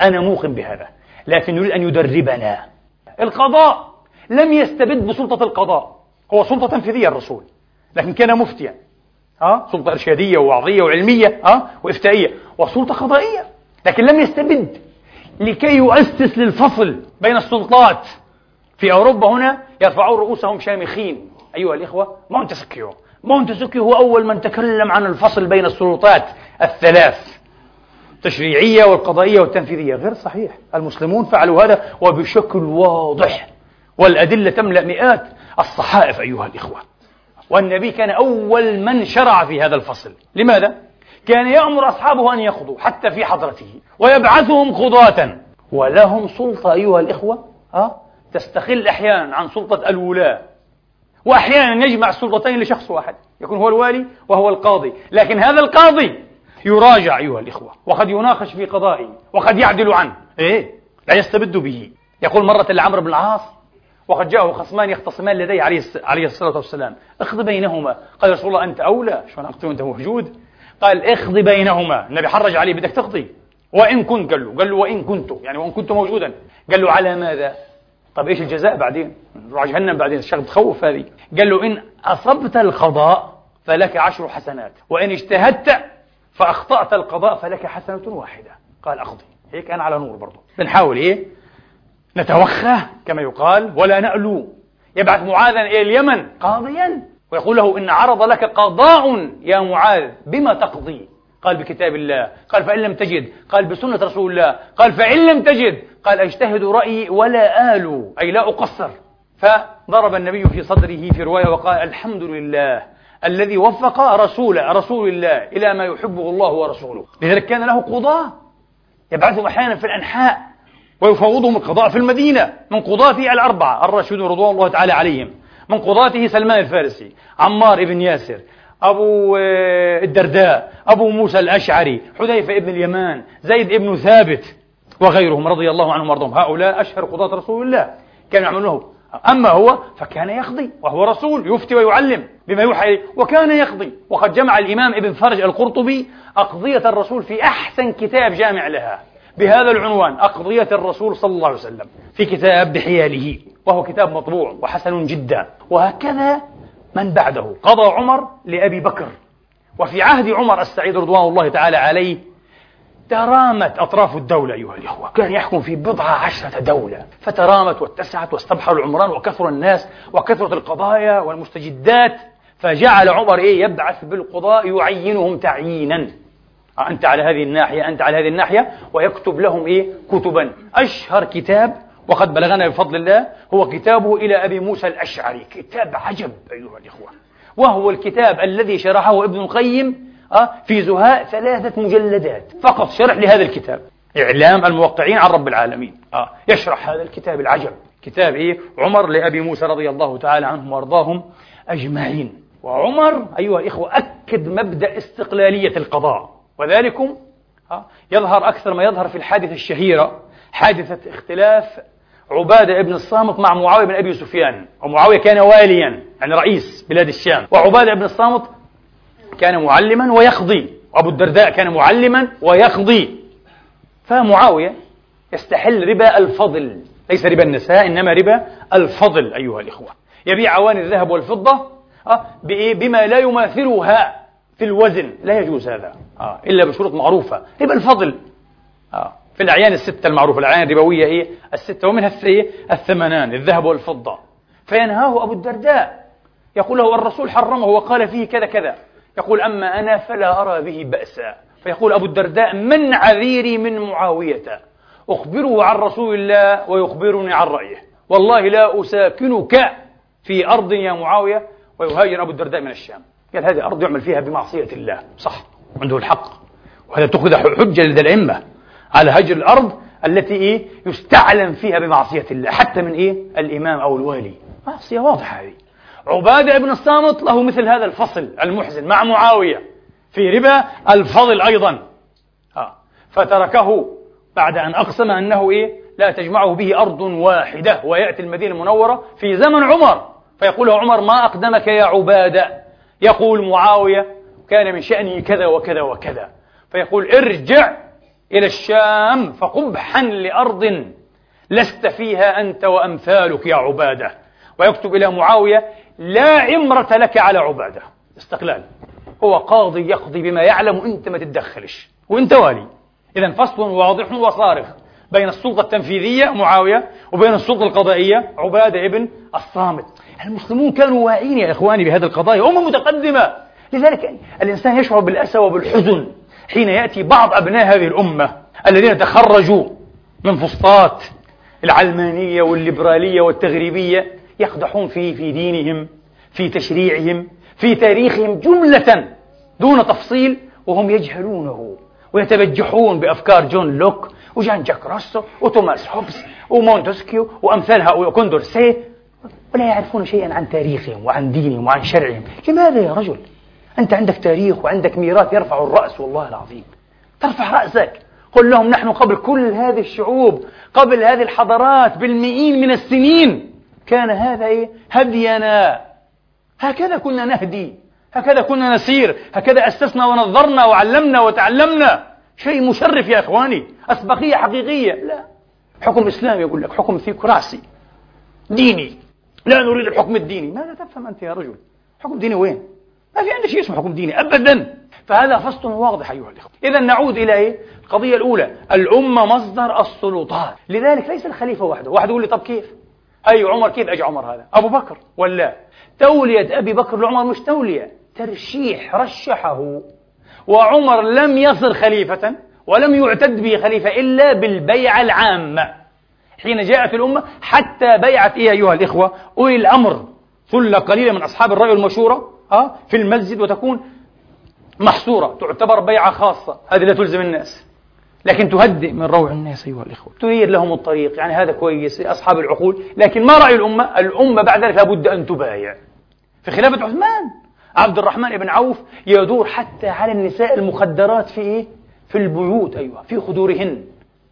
أنا موقن بهذا لكن يريد أن يدربنا. القضاء لم يستبد بسلطة القضاء هو سلطة تنفيذية الرسول لكن كان مفتيا ها سلطة إرشادية ووعظية وعلمية ها وإفتائية وسلطة قضائية لكن لم يستبد. لكي يؤسس للفصل بين السلطات في أوروبا هنا يرفعون رؤوسهم شامخين. أيها الإخوة مونتسكيو مونتسكيو هو أول من تكلم عن الفصل بين السلطات الثلاث التشريعية والقضائية والتنفيذية. غير صحيح المسلمون فعلوا هذا وبشكل واضح والأدلة تملأ مئات الصحائف أيها الإخوة. والنبي كان أول من شرع في هذا الفصل. لماذا؟ كان يأمر أصحابه أن يقضوا حتى في حضرته ويبعثهم قضاة ولهم سلطة أيها الإخوة أه؟ تستقل أحيانا عن سلطة الولاة. وأحيانا يجمع السلطتين لشخص واحد يكون هو الوالي وهو القاضي. لكن هذا القاضي يراجع أيها الإخوة وقد يناقش في قضائه وقد يعدل عنه. إيه؟ لا يستبد به. يقول مرة لعمرو بن العاص وقد جاءه خصمان يختصمان لديه عليه عليه الصلاة والسلام. اقض بينهما. قال رسول الله أنت أولى. شلون أقضي وأنت موجود. قال اقض بينهما. النبي حرج عليه بدك تقضي وإن كنت قال له قال له وإن كنت. يعني وإن كنت موجودا. قال له على ماذا؟ طب إيش الجزاء بعدين؟ نروح جهنم بعدين. الشغل تخوف هذه. قال له إن أصبت القضاء فلك عشر حسنات. وإن اجتهدت فأخطأت القضاء فلك حسنة واحدة. قال أقضي هيك أنا على نور برضه بنحاول إيه؟ نتوخى كما يقال ولا نألو. يبعث معاذا إلى اليمن قاضيا. ويقول له إن عرض لك قضاء يا معاذ بما تقضي؟ قال بكتاب الله قال فإن لم تجد قال بسنة رسول الله قال فإن لم تجد قال أجتهد رأيي ولا آل أي لا أقصر. فضرب النبي في صدره في رواية وقال الحمد لله الذي وفق رسول رسول الله إلى ما يحبه الله ورسوله. لذلك كان له قضاة يبعثهم أحيانا في الأنحاء ويفوضهم القضاء في المدينة من قضاته الأربعة الراشدون رضوان الله تعالى عليهم. من قضاته سلمان الفارسي عمار بن ياسر أبو آه، الدرداء أبو موسى الأشعري حذيفة بن اليمان زيد بن ثابت وغيرهم رضي الله عنهم وأرضاهم. هؤلاء أشهر قضاة رسول الله كانوا يعملونه أما هو فكان يقضي وهو رسول يفتي ويعلم بما يوحى إليه وكان يقضي. وقد جمع الإمام ابن فرج القرطبي أقضية الرسول في أحسن كتاب جامع لها. بهذا العنوان أقضية الرسول صلى الله عليه وسلم في كتاب بحياله وهو كتاب مطبوع وحسن جدا وهكذا من بعده. قضى عمر لأبي بكر وفي عهد عمر السعيد رضوان الله تعالى عليه ترامت أطراف الدولة أيها الإخوة. كان يحكم في بضع عشرة دولة فترامت واتسعت واستبحر العمران وكثر الناس وكثرت القضايا والمستجدات فجعل عمر إيه يبعث بالقضاء يعينهم تعيينا. أنت على هذه الناحية أنت على هذه الناحية ويكتب لهم إيه؟ كتبا. أشهر كتاب وقد بلغنا بفضل الله هو كتابه إلى أبي موسى الأشعري. كتاب عجب أيها الإخوة. وهو الكتاب الذي شرحه ابن القيم آه، في زهاء ثلاثة مجلدات. فقط شرح لهذا الكتاب. إعلام الموقعين عن رب العالمين. آه يشرح هذا الكتاب العجب. كتاب إيه؟ عمر لأبي موسى رضي الله تعالى عنهم وأرضاهم أجمعين. وعمر أيها الإخوة أكد مبدأ استقلالية القضاء. وذلكم آه يظهر أكثر ما يظهر في الحادثة الشهيرة حادثة اختلاف عبادة ابن الصامت مع معاوية بن أبي سفيان. ومعاوية كان واليا يعني رئيس بلاد الشام. وعبادة بن الصامت كان معلما ويقضي. وأبو الدرداء كان معلما ويقضي. فمعاوية يستحل ربا الفضل. ليس ربا النساء إنما ربا الفضل أيها الإخوة. يبيع أواني الذهب والفضة آه، بما لا يماثلها في الوزن. لا يجوز هذا. آه، إلا بشروط معروفة. ربا الفضل. آه، في الأعيان الستة المعروفة. الأعيان الربوية إيه الستة ومنها الثمنان الذهب والفضة. فينهاه أبو الدرداء. يقول له الرسول حرمه وقال فيه كذا كذا. يقول أما أنا فلا أرى به بأسا. فيقول أبو الدرداء من عذيري من معاوية؟ أخبره عن رسول الله ويخبرني عن رأيه. والله لا أساكنك في أرض يا معاوية. ويهاجر أبو الدرداء من الشام. قال هذه أرض يعمل فيها بمعصية الله. صح. عنده الحق. وهذا تأخذ حجة لدى الأئمة على هجر الأرض التي إيه؟ يستعلم فيها بمعصية الله. حتى من إيه؟ الإمام أو الوالي. معصية واضحة هذه. عبادة بن الصامت له مثل هذا الفصل المحزن مع معاوية في ربا الفضل أيضا. آه. فتركه بعد أن أقسم أنه إيه؟ لا تجمعه به أرض واحدة ويأتي المدينة المنورة في زمن عمر. فيقول عمر ما أقدمك يا عبادة؟ يقول معاوية كان من شأنه كذا وكذا وكذا. فيقول ارجع إلى الشام فقبحا لأرض لست فيها أنت وأمثالك يا عبادة. ويكتب إلى معاوية لا عمرة لك على عبادة. استقلال. هو قاضي يقضي بما يعلم وانت ما تتدخلش. وانت والي. اذا فصل واضح وصارخ بين السلطة التنفيذية معاوية وبين السلطة القضائية عبادة ابن الصامت. المسلمون كانوا واعين يا إخواني بهذه القضايا. أمة متقدمة. لذلك الإنسان يشعر بالأسى وبالحزن حين يأتي بعض أبناء هذه الأمة الذين تخرجوا من فسطاط العلمانية والليبرالية والتغريبية يقدحون في في دينهم في تشريعهم في تاريخهم جملة دون تفصيل وهم يجهلونه ويتبجحون بأفكار جون لوك وجان جاك روسو وتوماس هوبس ومونتسكيو وأمثال هؤلاء كوندورسي ولا يعرفون شيئا عن تاريخهم وعن دينهم وعن شرعهم. لماذا يا رجل؟ أنت عندك تاريخ وعندك ميراث يرفع الرأس والله العظيم. ترفع رأسك. قل لهم نحن قبل كل هذه الشعوب قبل هذه الحضارات بالمئين من السنين كان هذا إيه؟ هدينا. هكذا كنا نهدي هكذا كنا نسير هكذا أسسنا ونظرنا وعلمنا وتعلمنا. شيء مشرف يا إخواني أسبقية حقيقية. لا. حكم إسلامي يقول لك حكم ثيوكراسي ديني. لا نريد الحكم الديني. ماذا تفهم أنت يا رجل؟ حكم ديني وين؟ ما في عندنا شيء اسمه حكم ديني أبدا. فهذا فصل واضح أيها الإخوة. إذا نعود إلى إيه؟ القضية الأولى الأمة مصدر السلطات. لذلك ليس الخليفة وحده واحد يقول لي طب كيف؟ أي عمر كيف أجى عمر هذا؟ أبو بكر ولا تولية أبي بكر لعمر مش تولية ترشيح رشحه. وعمر لم يصر خليفة ولم يعتد به خليفة إلا بالبيعة العامة. حين جاءت الأمة حتى بيعت إيه أيها الإخوة؟ أولي الأمر. ثلة قليلة من أصحاب الرأي والمشورة أه في المسجد وتكون محصورة تعتبر بيعة خاصة. هذه لا تلزم الناس. لكن تهدئ من روع الناس أيها الإخوة. تنير لهم الطريق يعني هذا كويس أصحاب العقول. لكن ما رأي الأمة؟ الأمة بعد ذلك لابد أن تبايع. في خلافة عثمان عبد الرحمن بن عوف يدور حتى على النساء المخدرات في إيه؟ في البيوت أيها في خدورهن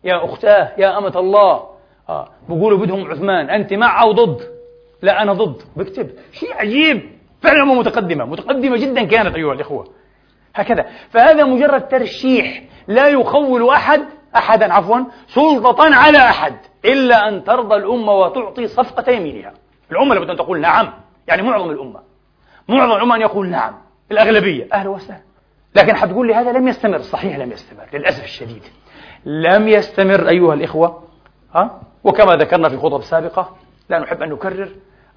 يا أختاه يا أمة الله. آه. بيقولوا بدهم عثمان أنت مع أو ضد. لا أنا ضد. بكتب. شيء عجيب. فعلا متقدمة متقدمة جدا كانت أيها الإخوة. هكذا. فهذا مجرد ترشيح لا يخول أحد أحدا عفوا سلطة على أحد إلا أن ترضى الأمة وتعطي صفقة يمينها الأمة لابد أن تقول نعم يعني معظم الأمة. معظم الأمة أن يقول نعم الأغلبية. أهلا وسهلا. لكن حتقول لي هذا لم يستمر صحيح لم يستمر للأسف الشديد. لم يستمر أيها الإخوة. ها؟ وكما ذكرنا في خطب سابقة لا نحب أن نكرر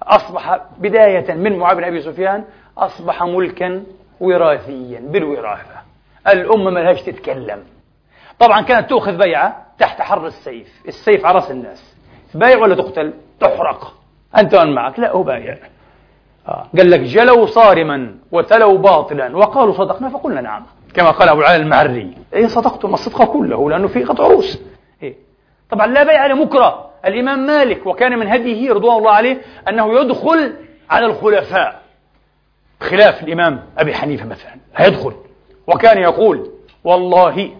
أصبح بداية من معاوية بن أبي سفيان أصبح ملكا وراثيا بالوراثة. الأمة ما لهاش تتكلم. طبعا كانت تؤخذ بيعة تحت حر السيف. السيف على رأس الناس. بايع ولا تقتل؟ تحرق. أنت وأن معك. لا أبايع آه. قال لك جلوا صارما وتلوا باطلا. وقالوا صدقنا فقلنا نعم. كما قال أبو العالي المعري إيه صدقتم الصدق كله لأنه في قطع إيه؟ طبعا لا بيع على مكره الإمام مالك وكان من هديه رضوان الله عليه أنه يدخل على الخلفاء خلاف الإمام أبي حنيفة مثلا هيدخل. وكان يقول والله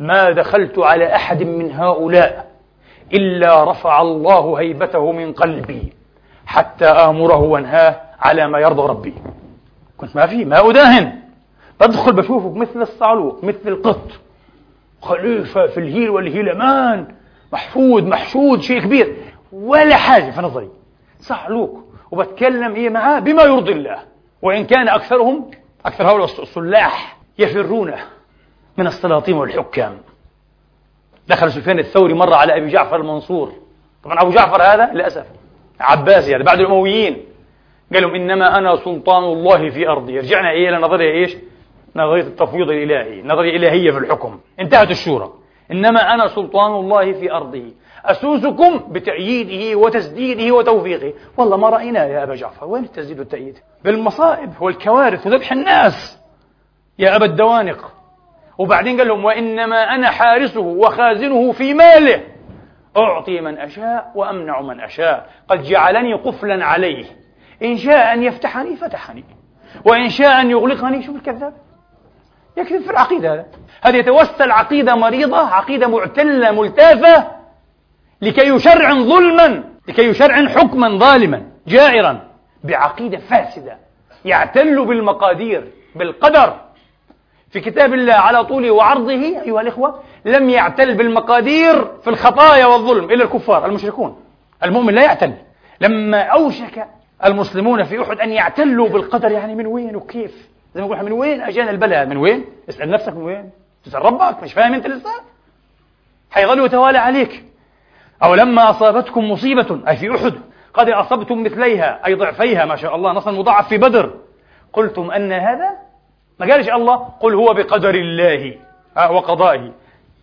ما دخلت على أحد من هؤلاء إلا رفع الله هيبته من قلبي حتى آمره وانهاه على ما يرضى ربي. كنت ما في ما أداهن. بدخل بشوفه مثل الصعلوك مثل القط. خليفة في الهيل والهيلمان. محفود محشود شيء كبير. ولا حاجة في نظري. صعلوك. وبتكلم إيه معاه؟ بما يرضي الله. وإن كان أكثرهم أكثر هؤلاء الصلاح يفرون من السلاطين والحكام. دخل سفيان الثوري مرة على أبي جعفر المنصور. طبعا أبو جعفر هذا للأسف. عباسي هذا بعد الأمويين. قال لهم إنما أنا سلطان الله في أرضي. رجعنا إيه إلى نظرية إيش؟ نظرية التفويض الإلهي. نظرية إلهية في الحكم. انتهت الشورى. إنما أنا سلطان الله في أرضه. أسوسكم بتأييده وتسديده وتوفيقه. والله ما رأيناه يا أبا جعفر. وين التسديد والتأييد بالمصائب والكوارث وذبح الناس. يا أبا الدوانق. وبعدين قال لهم وإنما أنا حارسه وخازنه في ماله. أعطي من أشاء وأمنع من أشاء. قد جعلني قفلا عليه. إن شاء أن يفتحني فتحني. وإن شاء أن يغلقني شوف الكذاب. يكذب في العقيدة هذا. هذا يتوسل عقيدة مريضة عقيدة معتلة ملتافة؟ لكي يشرع ظلما لكي يشرع حكما ظالما جائرا بعقيدة فاسدة يعتل بالمقادير بالقدر. في كتاب الله على طوله وعرضه أيها الإخوة لم يعتل بالمقادير في الخطايا والظلم إلا الكفار المشركون. المؤمن لا يعتل. لما أوشك المسلمون في أحد أن يعتلوا بالقدر يعني من وين وكيف؟ زي ما نقول من وين أجانا البلاء؟ من وين؟ اسأل نفسك من وين؟ تسأل ربك مش فاهم أنت لسه حيظل يتوالى عليك. أو لما أصابتكم مصيبة أي في أحد قد أصبتم مثليها أي ضعفيها ما شاء الله نصر مضاعف في بدر. قلتم أن هذا؟ ما قالش الله قل هو بقدر الله وقضائه.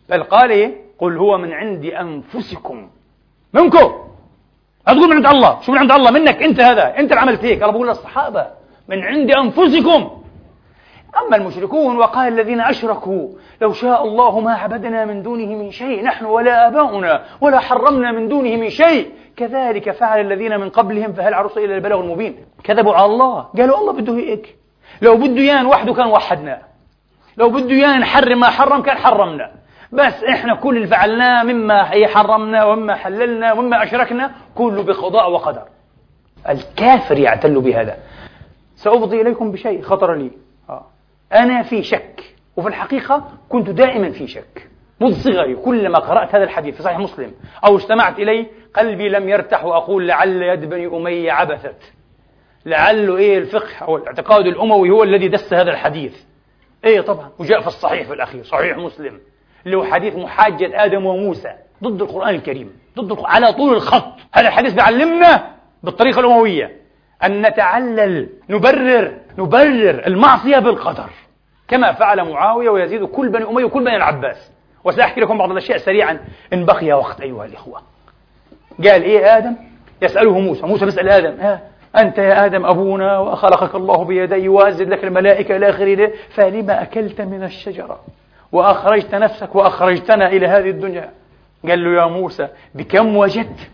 بل قال إيه؟ قل هو من عند أنفسكم. منكم. تقول من عند الله. شو من عند الله منك أنت هذا. أنت اللي عملت هيك. الله بقول للصحابة من عند أنفسكم. أما المشركون وقال الذين أشركوا لو شاء الله ما عبدنا من دونه من شيء نحن ولا آباؤنا ولا حرمنا من دونه من شيء. كذلك فعل الذين من قبلهم فهل عرسوا إلا البلاغ المبين؟ كذبوا على الله. قالوا الله بده هيك. لو بده يان وحده كان وحدنا. لو بده يان نحرم ما حرم كان حرمنا. بس إحنا كل اللي فعلناه مما حرمنا ومما حللنا ومما أشركنا كله بقضاء وقدر. الكافر يعتل بهذا. سأفضي إليكم بشيء خطر لي. أنا في شك وفي الحقيقة كنت دائما في شك. منذ صغري كلما قرأت هذا الحديث في صحيح مسلم أو استمعت إليه قلبي لم يرتح وأقول لعل يد بني أمية عبثت. لعله إيه الفقه أو الاعتقاد الأموي هو الذي دس هذا الحديث. إيه طبعا وجاء في الصحيح في الأخير صحيح مسلم. اللي هو حديث محاجة آدم وموسى ضد القرآن الكريم ضد على طول الخط. هذا الحديث بيعلمنا بالطريقة الأموية. أن نتعلل نبرر نبرر المعصية بالقدر. كما فعل معاوية ويزيد كل بني أمية وكل بني العباس. وسأحكي لكم بعض الأشياء سريعا. إن بقي وقت أيها الإخوة. قال إيه آدم؟ يسأله موسى. موسى بيسأل آدم ها أنت يا آدم أبونا وخلقك الله بيدي وأزد لك الملائكة إلى آخره. فلما أكلت من الشجرة وأخرجت نفسك وأخرجتنا إلى هذه الدنيا؟ قال له يا موسى بكم وجدت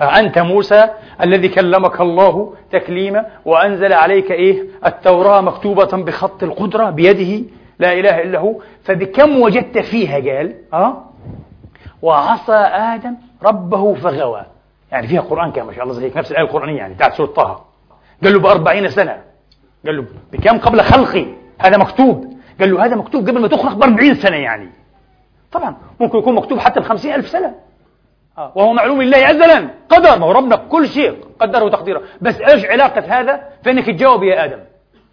أنت موسى الذي كلمك الله تكليما وأنزل عليك إيه؟ التوراة مكتوبة بخط القدرة بيده. لا إله إلا هو. فبكم وجدت فيها؟ قال أه؟ وعصى آدم ربه فغوى. يعني فيها قرآن كان ما شاء الله زي نفس الآية القرآنية يعني بتاعت سورة طه. قال له بأربعين سنة. قال له بكم قبل خلقي؟ هذا مكتوب. قال له هذا مكتوب قبل ما تخلق بأربعين سنة يعني. طبعا ممكن يكون مكتوب حتى بخمسين ألف سنة. وهو معلوم لله أزلا قدر ما هو ربنا كل شيء قدره تقديره. بس إيش علاقة هذا؟ فإنك تجاوب يا آدم.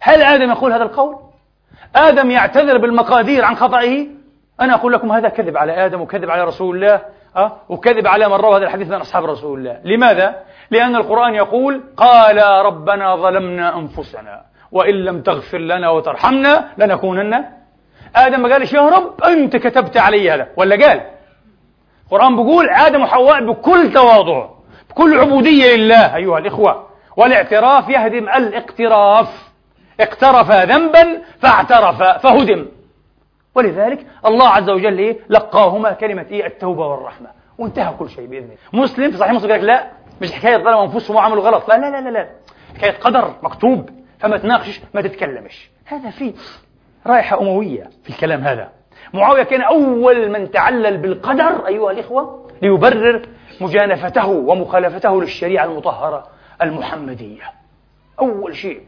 هل آدم يقول هذا القول؟ آدم يعتذر بالمقادير عن خطئه؟ أنا أقول لكم هذا كذب على آدم وكذب على رسول الله أه؟ وكذب على من روى هذا الحديث من أصحاب رسول الله. لماذا؟ لأن القرآن يقول قال ربنا ظلمنا أنفسنا وإن لم تغفر لنا وترحمنا لنكونن. آدم ما قالش يا رب؟ أنت كتبت علي هذا. ولا قال؟ القرآن بيقول آدم وحواء بكل تواضع بكل عبودية لله أيها الإخوة. والاعتراف يهدم الاقتراف. اقترف ذنبا فاعترف فهدم. ولذلك الله عز وجل إيه؟ لقاهما كلمة إيه؟ التوبة والرحمة. وانتهى كل شيء بإذن الله. مسلم في صحيح مسلم لك لا مش حكاية ظلموا أنفسهم وعملوا غلط. لا لا لا لا, لا. حكاية قدر مكتوب. فما تناقشش ما تتكلمش. هذا فيه رائحة أموية في الكلام هذا. معاوية كان أول من تعلل بالقدر أيها الإخوة ليبرر مجانفته ومخالفته للشريعة المطهرة المحمدية. أول شيء.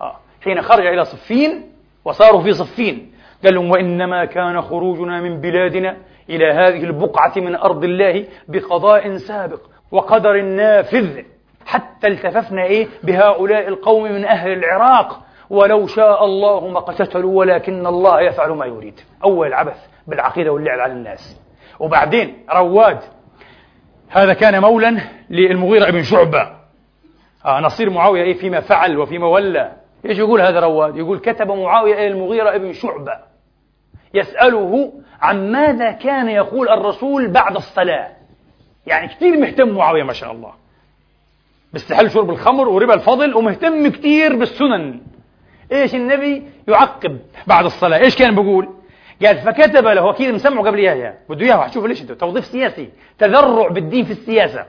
آه. حين خرج إلى صفين وصاروا في صفين. قال لهم وإنما كان خروجنا من بلادنا إلى هذه البقعة من أرض الله بقضاء سابق وقدر نافذ. حتى التففنا إيه؟ بهؤلاء القوم من أهل العراق. ولو شاء الله ما قتتلوا ولكن الله يفعل ما يريد. أول عبث بالعقيدة واللعب على الناس. وبعدين رواد هذا كان مولا للمغيرة بن شعبة. آه نصير معاوية إيه؟ فيما فعل وفيما ولى. إيش يقول هذا رواد؟ يقول كتب معاوية إلى المغيرة بن شعبة. يسأله عن ماذا كان يقول الرسول بعد الصلاة. يعني كثير مهتم معاوية ما شاء الله. بيستحل شرب الخمر وربا الفضل ومهتم كثير بالسنن. إيش النبي يعقب بعد الصلاة؟ إيش كان بيقول؟ قال فكتب له أكيد مسمعه قبل اياها بده اياها شوف ليش انت توظيف سياسي تذرع بالدين في السياسة.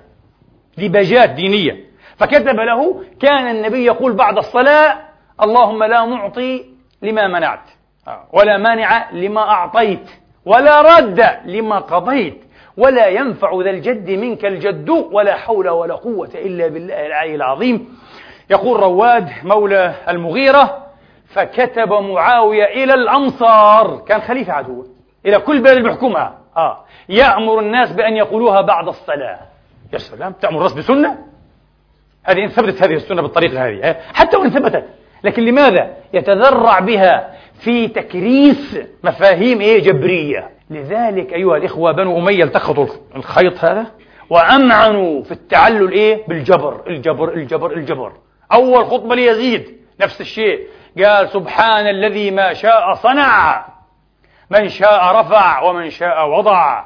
ديباجات دينية. فكتب له كان النبي يقول بعد الصلاة اللهم لا معطي لما منعت ولا مانع لما أعطيت ولا رد لما قضيت ولا ينفع ذا الجد منك الجد ولا حول ولا قوة إلا بالله العلي العظيم. يقول رواد مولى المغيرة فكتب معاوية إلى الأمصار كان خليفة عدو. إلى كل بلد بيحكمها آه. يأمر الناس بأن يقولوها بعد الصلاة. يا سلام تأمر الناس بسنة؟ هذه إن ثبتت هذه السنة بالطريقة هذه حتى وإن ثبتت. لكن لماذا؟ يتذرع بها في تكريس مفاهيم إيه؟ جبرية. لذلك أيها الإخوة بنو أمية التقطوا الخيط هذا وأمعنوا في التعلل إيه؟ بالجبر. الجبر الجبر الجبر. أول خطبة ليزيد. نفس الشيء. قال سبحان الذي ما شاء صنع. من شاء رفع ومن شاء وضع.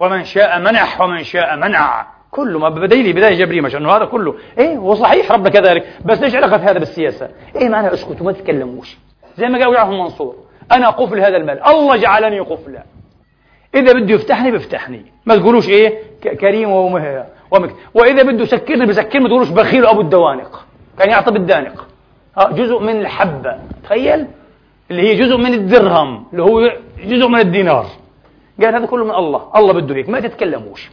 ومن شاء منح ومن شاء منع. كله ما بديلي بداية جبرية مش انه هذا كله. إيه وصحيح ربنا كذلك بس ليش علاقة هذا بالسياسة؟ إيه معناها اسكتوا ما تتكلموش زي ما قال يعرف منصور أنا قفل هذا المال الله جعلني قفلا. إذا بده يفتحني بيفتحني. ما تقولوش إيه كريم ومهيا ومك... وإذا بده يسكرني بسكرني ما تقولوش بخيل ابو الدوانق. كان يعطي بالدانق. جزء من الحبة. تخيل؟ اللي هي جزء من الدرهم اللي هو جزء من الدينار. قال هذا كله من الله. الله بده هيك ما تتكلموش.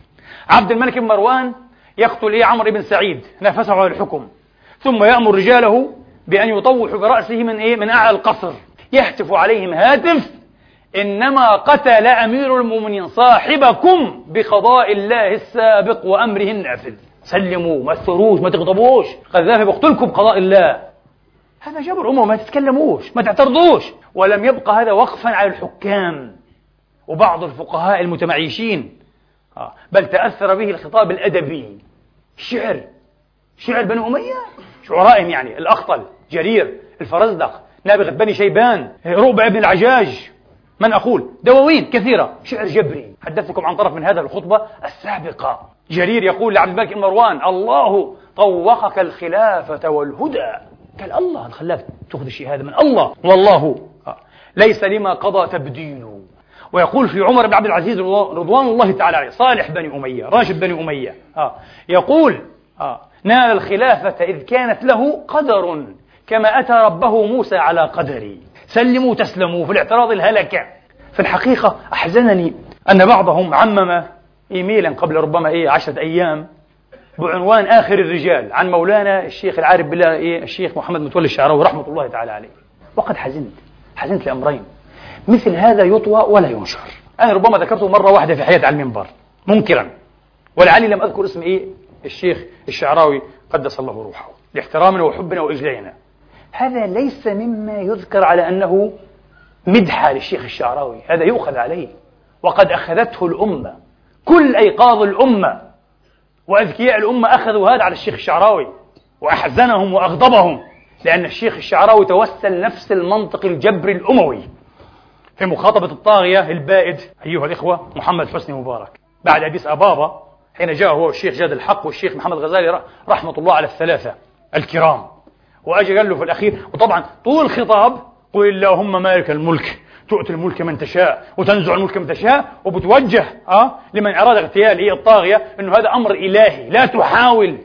عبد الملك بن مروان يقتل إيه عمرو بن سعيد نافسه على الحكم. ثم يأمر رجاله بأن يطوحوا برأسه من إيه؟ من أعلى القصر. يهتف عليهم هاتف إنما قتل أمير المؤمنين صاحبكم بقضاء الله السابق وأمره النافذ. سلموا ما تثروش ما تغضبوش. قذافي بقتلكم بقضاء الله. هذا جبر أمه ما تتكلموش ما تعترضوش. ولم يبقى هذا وقفا على الحكام وبعض الفقهاء المتمعيشين. آه. بل تأثر به الخطاب الأدبي. الشعر شعر بني أمية؟ شعرائهم يعني الأخطل جرير الفرزدق نابغة بني شيبان رؤبة ابن العجاج. من أقول؟ دواوين كثيرة. شعر جبري. حدثتكم عن طرف من هذا الخطبة السابقة. جرير يقول لعبد الملك بن مروان الله طوقك الخلافة والهدى. قال الله خلاك تأخذ الشيء هذا من الله. والله. آه. ليس لما قضى تبديل. ويقول في عمر بن عبد العزيز رضوان الله تعالى عليه صالح بني أمية راشد بني أمية. آه. يقول آه نال الخلافة إذ كانت له قدر كما أتى ربه موسى على قدري. سلموا تسلموا في الاعتراض الهلكة في الحقيقة أحزنني أن بعضهم عمم إيميلا قبل ربما إيه عشرة أيام. بعنوان آخر الرجال عن مولانا الشيخ العارف بالله إيه الشيخ محمد متولي الشعراوي رحمة الله تعالى عليه. وقد حزنت حزنت لأمرين. مثل هذا يطوى ولا ينشر. أنا ربما ذكرته مرة واحدة في حياتي على المنبر منكرا. ولعلي لم أذكر اسم إيه؟ الشيخ الشعراوي قدس الله روحه لاحترامنا وحبنا وإجلالنا هذا ليس مما يذكر على أنه مدحة للشيخ الشعراوي هذا يؤخذ عليه. وقد أخذته الأمة كل أيقاظ الأمة وأذكياء الأمة أخذوا هذا على الشيخ الشعراوي وأحزنهم وأغضبهم لأن الشيخ الشعراوي توسل نفس المنطق الجبري الأموي في مخاطبة الطاغية البائد أيها الإخوة محمد حسني مبارك. بعد أبيس أبابا حين جاء هو الشيخ جاد الحق والشيخ محمد غزالي رحمة الله على الثلاثة الكرام. وأجي قال له في الأخير وطبعا طول الخطاب قل اللهم مالك الملك. تؤتي الملك من تشاء وتنزع الملك من تشاء وبتوجه أه لمن أراد اغتيال هي الطاغية أنه هذا أمر إلهي لا تحاول.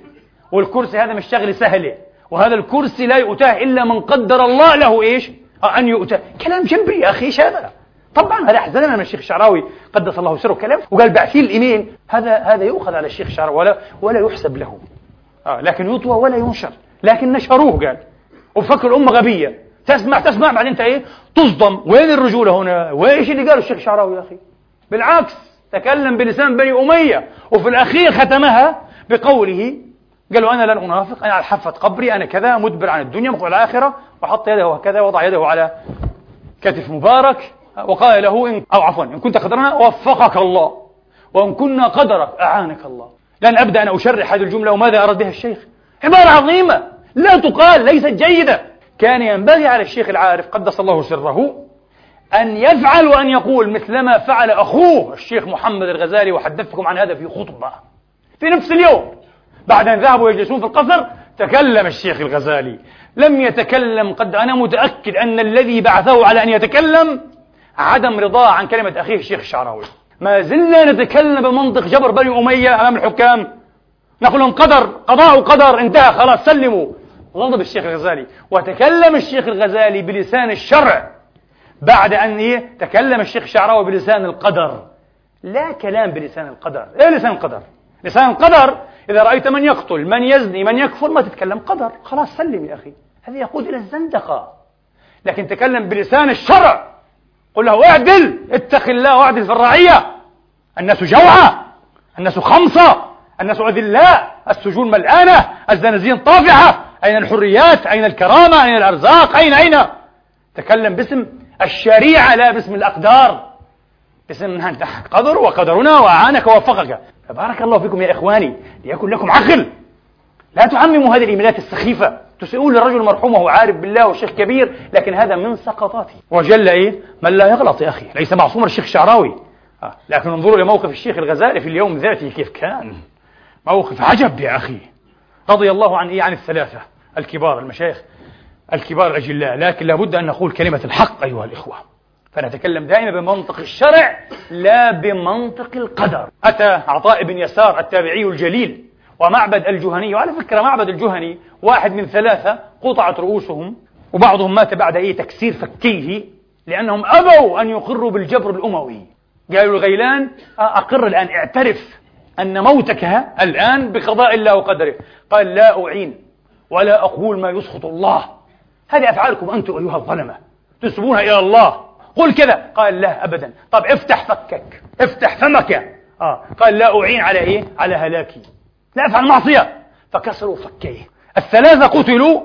والكرسي هذا مش شغله سهلة وهذا الكرسي لا يؤتاه إلا من قدر الله له إيش؟ أن يؤتى كلام جبري يا أخي هذا؟ طبعا هذا أحزننا من الشيخ الشعراوي قدس الله سره كلام وقال بعثي الإيميل هذا هذا يؤخذ على الشيخ الشعراوي ولا ولا يحسب له. آه لكن يطوى ولا ينشر لكن نشروه قال. وفكر الأمة غبية. تسمع تسمع بعدين أنت إيه؟ تصدم. وين الرجولة هنا؟ وإيش اللي قاله الشيخ الشعراوي يا أخي؟ بالعكس تكلم بلسان بني أمية وفي الأخير ختمها بقوله قالوا أنا لن أنافق أنا على حافة قبري أنا كذا مدبر عن الدنيا مقبل الآخرة وحط يده هكذا وضع يده على كتف مبارك وقال له إن أو عفوا إن كنت قدرنا وفقك الله وإن كنا قدرك أعانك الله. لن أبدأ أن أشرح هذه الجملة وماذا أراد بها الشيخ؟ عبارة عظيمة لا تقال ليست جيدة. كان ينبغي على الشيخ العارف قدس الله سره أن يفعل وأن يقول مثلما فعل أخوه الشيخ محمد الغزالي وحدثتكم عن هذا في خطبة في نفس اليوم. بعد أن ذهبوا يجلسون في القصر تكلم الشيخ الغزالي. لم يتكلم قد أنا متأكد أن الذي بعثه على أن يتكلم عدم رضاه عن كلمة أخيه الشيخ الشعراوي. ما زلنا نتكلم بمنطق جبر بني أمية أمام الحكام. نقول لهم قدر قضاء قدر انتهى خلاص سلموا. غضب الشيخ الغزالي. وتكلم الشيخ الغزالي بلسان الشرع بعد أن تكلم الشيخ الشعراوي بلسان القدر. لا كلام بلسان القدر. إيه لسان القدر؟ لسان القدر. إذا رأيت من يقتل من يزني من يكفر ما تتكلم قدر. خلاص سلم يا أخي. هذا يقود إلى الزندقة. لكن تكلم بلسان الشرع. قل له اعدل اتق الله واعدل في الرعية. الناس جوعى الناس خمسة الناس أذلاء السجون ملآنة الزنازين طافحة. أين الحريات؟ أين الكرامة؟ أين الأرزاق؟ أين أين؟ تكلم باسم الشريعة لا باسم الأقدار. باسم قدر وقدرنا وأعانك ووفقك. فبارك الله فيكم يا إخواني ليكن لكم عقل. لا تعمموا هذه الإيميلات السخيفة. تسيئون للرجل مرحوم وهو عارف بالله وشيخ كبير لكن هذا من سقطاته. وجل إيه؟ من لا يغلط يا أخي. ليس معصوما الشيخ الشعراوي آه. لكن انظروا لموقف الشيخ الغزالي في اليوم ذاته كيف كان. موقف عجب يا أخي. رضي الله عن إيه عن الثلاثة. الكبار المشايخ الكبار الأجلاء لكن لابد أن نقول كلمة الحق أيها الإخوة. فنتكلم دائما بمنطق الشرع لا بمنطق القدر. أتى عطاء بن يسار التابعي الجليل ومعبد الجهني وعلى فكرة معبد الجهني واحد من ثلاثة قطعت رؤوسهم وبعضهم مات بعد أي تكسير فكيه لأنهم أبوا أن يقروا بالجبر الأموي. قالوا الغيلان أقر الآن اعترف أن موتك الآن بقضاء الله وقدره. قال لا أعين. ولا أقول ما يسخط الله. هذه أفعالكم أنتم أيها الظلمة. تسبونها إلى الله. قل كذا. قال لا أبدا. طب افتح فكك. افتح فمك. آه. قال لا أعين على إيه؟ على هلاكي. لا أفعل معصية. فكسروا فكيه. الثلاثة قتلوا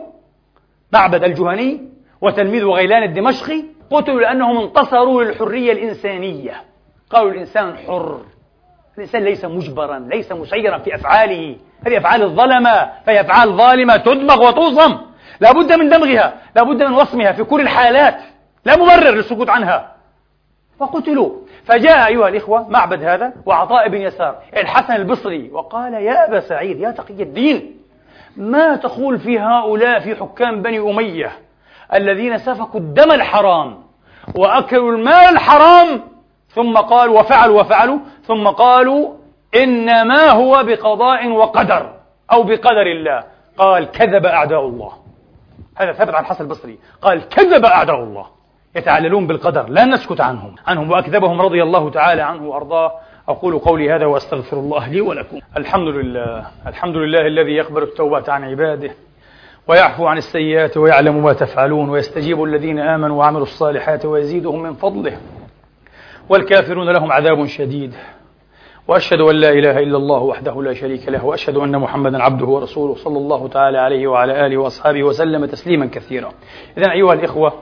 معبد الجهني وتلميذ غيلان الدمشقي. قتلوا لأنهم انتصروا للحرية الإنسانية. قالوا الإنسان حر. الإنسان ليس مجبرا ليس مسيرا في أفعاله. هذه أفعال الظلمة فهي أفعال ظالمة تدمغ وتوصم لا بد من دمغها لا بد من وصمها في كل الحالات. لا مبرر للسكوت عنها. فقتلوا. فجاء أيها الإخوة معبد هذا وعطاء بن يسار الحسن البصري وقال يا أبا سعيد يا تقي الدين ما تقول في هؤلاء في حكام بني أمية الذين سفكوا الدم الحرام وأكلوا المال الحرام؟ ثم قالوا وفعلوا وفعلوا. ثم قالوا إنما هو بقضاء وقدر أو بقدر الله. قال كذب أعداء الله. هذا ثبت عن الحسن البصري. قال كذب أعداء الله. يتعللون بالقدر لا نسكت عنهم. عنهم وأكذبهم رضي الله تعالى عنه وأرضاه. أقول قولي هذا وأستغفر الله لي ولكم. الحمد لله. الحمد لله الذي يقبل التوبة عن عباده ويعفو عن السيئات ويعلم ما تفعلون ويستجيب الذين آمنوا وعملوا الصالحات ويزيدهم من فضله. والكافرون لهم عذاب شديد. وأشهد أن لا إله إلا الله وحده لا شريك له وأشهد أن محمدا عبده ورسوله صلى الله تعالى عليه وعلى آله وأصحابه وسلم تسليما كثيرا. اذا أيها الإخوة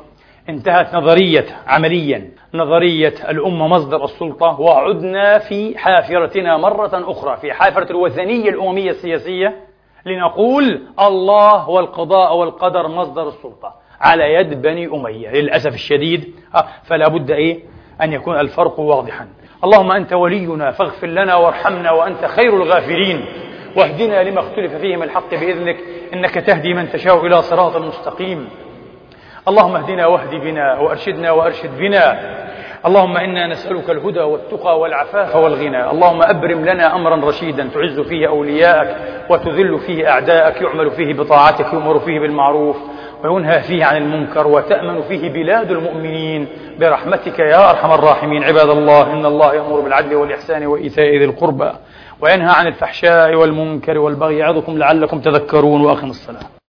انتهت نظرية عمليا نظرية الأمة مصدر السلطة وعدنا في حافرتنا مرة أخرى في حافرة الوثنية الأممية السياسية لنقول الله هو القضاء والقدر مصدر السلطة على يد بني أمية. للأسف الشديد آه، فلا بد إيه؟ أن يكون الفرق واضحا. اللهم أنت ولينا فاغفر لنا وارحمنا وأنت خير الغافرين واهدنا لما اختلف فيه من الحق بإذنك. إنك تهدي من تشاء إلى صراط مستقيم. اللهم اهدنا واهد بنا وأرشدنا وأرشد بنا. اللهم إنا نسألك الهدى والتقى والعفاف والغنى. اللهم أبرم لنا امرا رشيدا تعز فيه أولياءك وتذل فيه أعداءك يعمل فيه بطاعتك يؤمر فيه بالمعروف. وينهى فيه عن المنكر وتأمن فيه بلاد المؤمنين. برحمتك يا أرحم الراحمين. عباد الله إن الله يأمر بالعدل والإحسان وإيتاء ذي القربى وينهى عن الفحشاء والمنكر والبغي يعظكم لعلكم تذكرون وأقم الصلاة.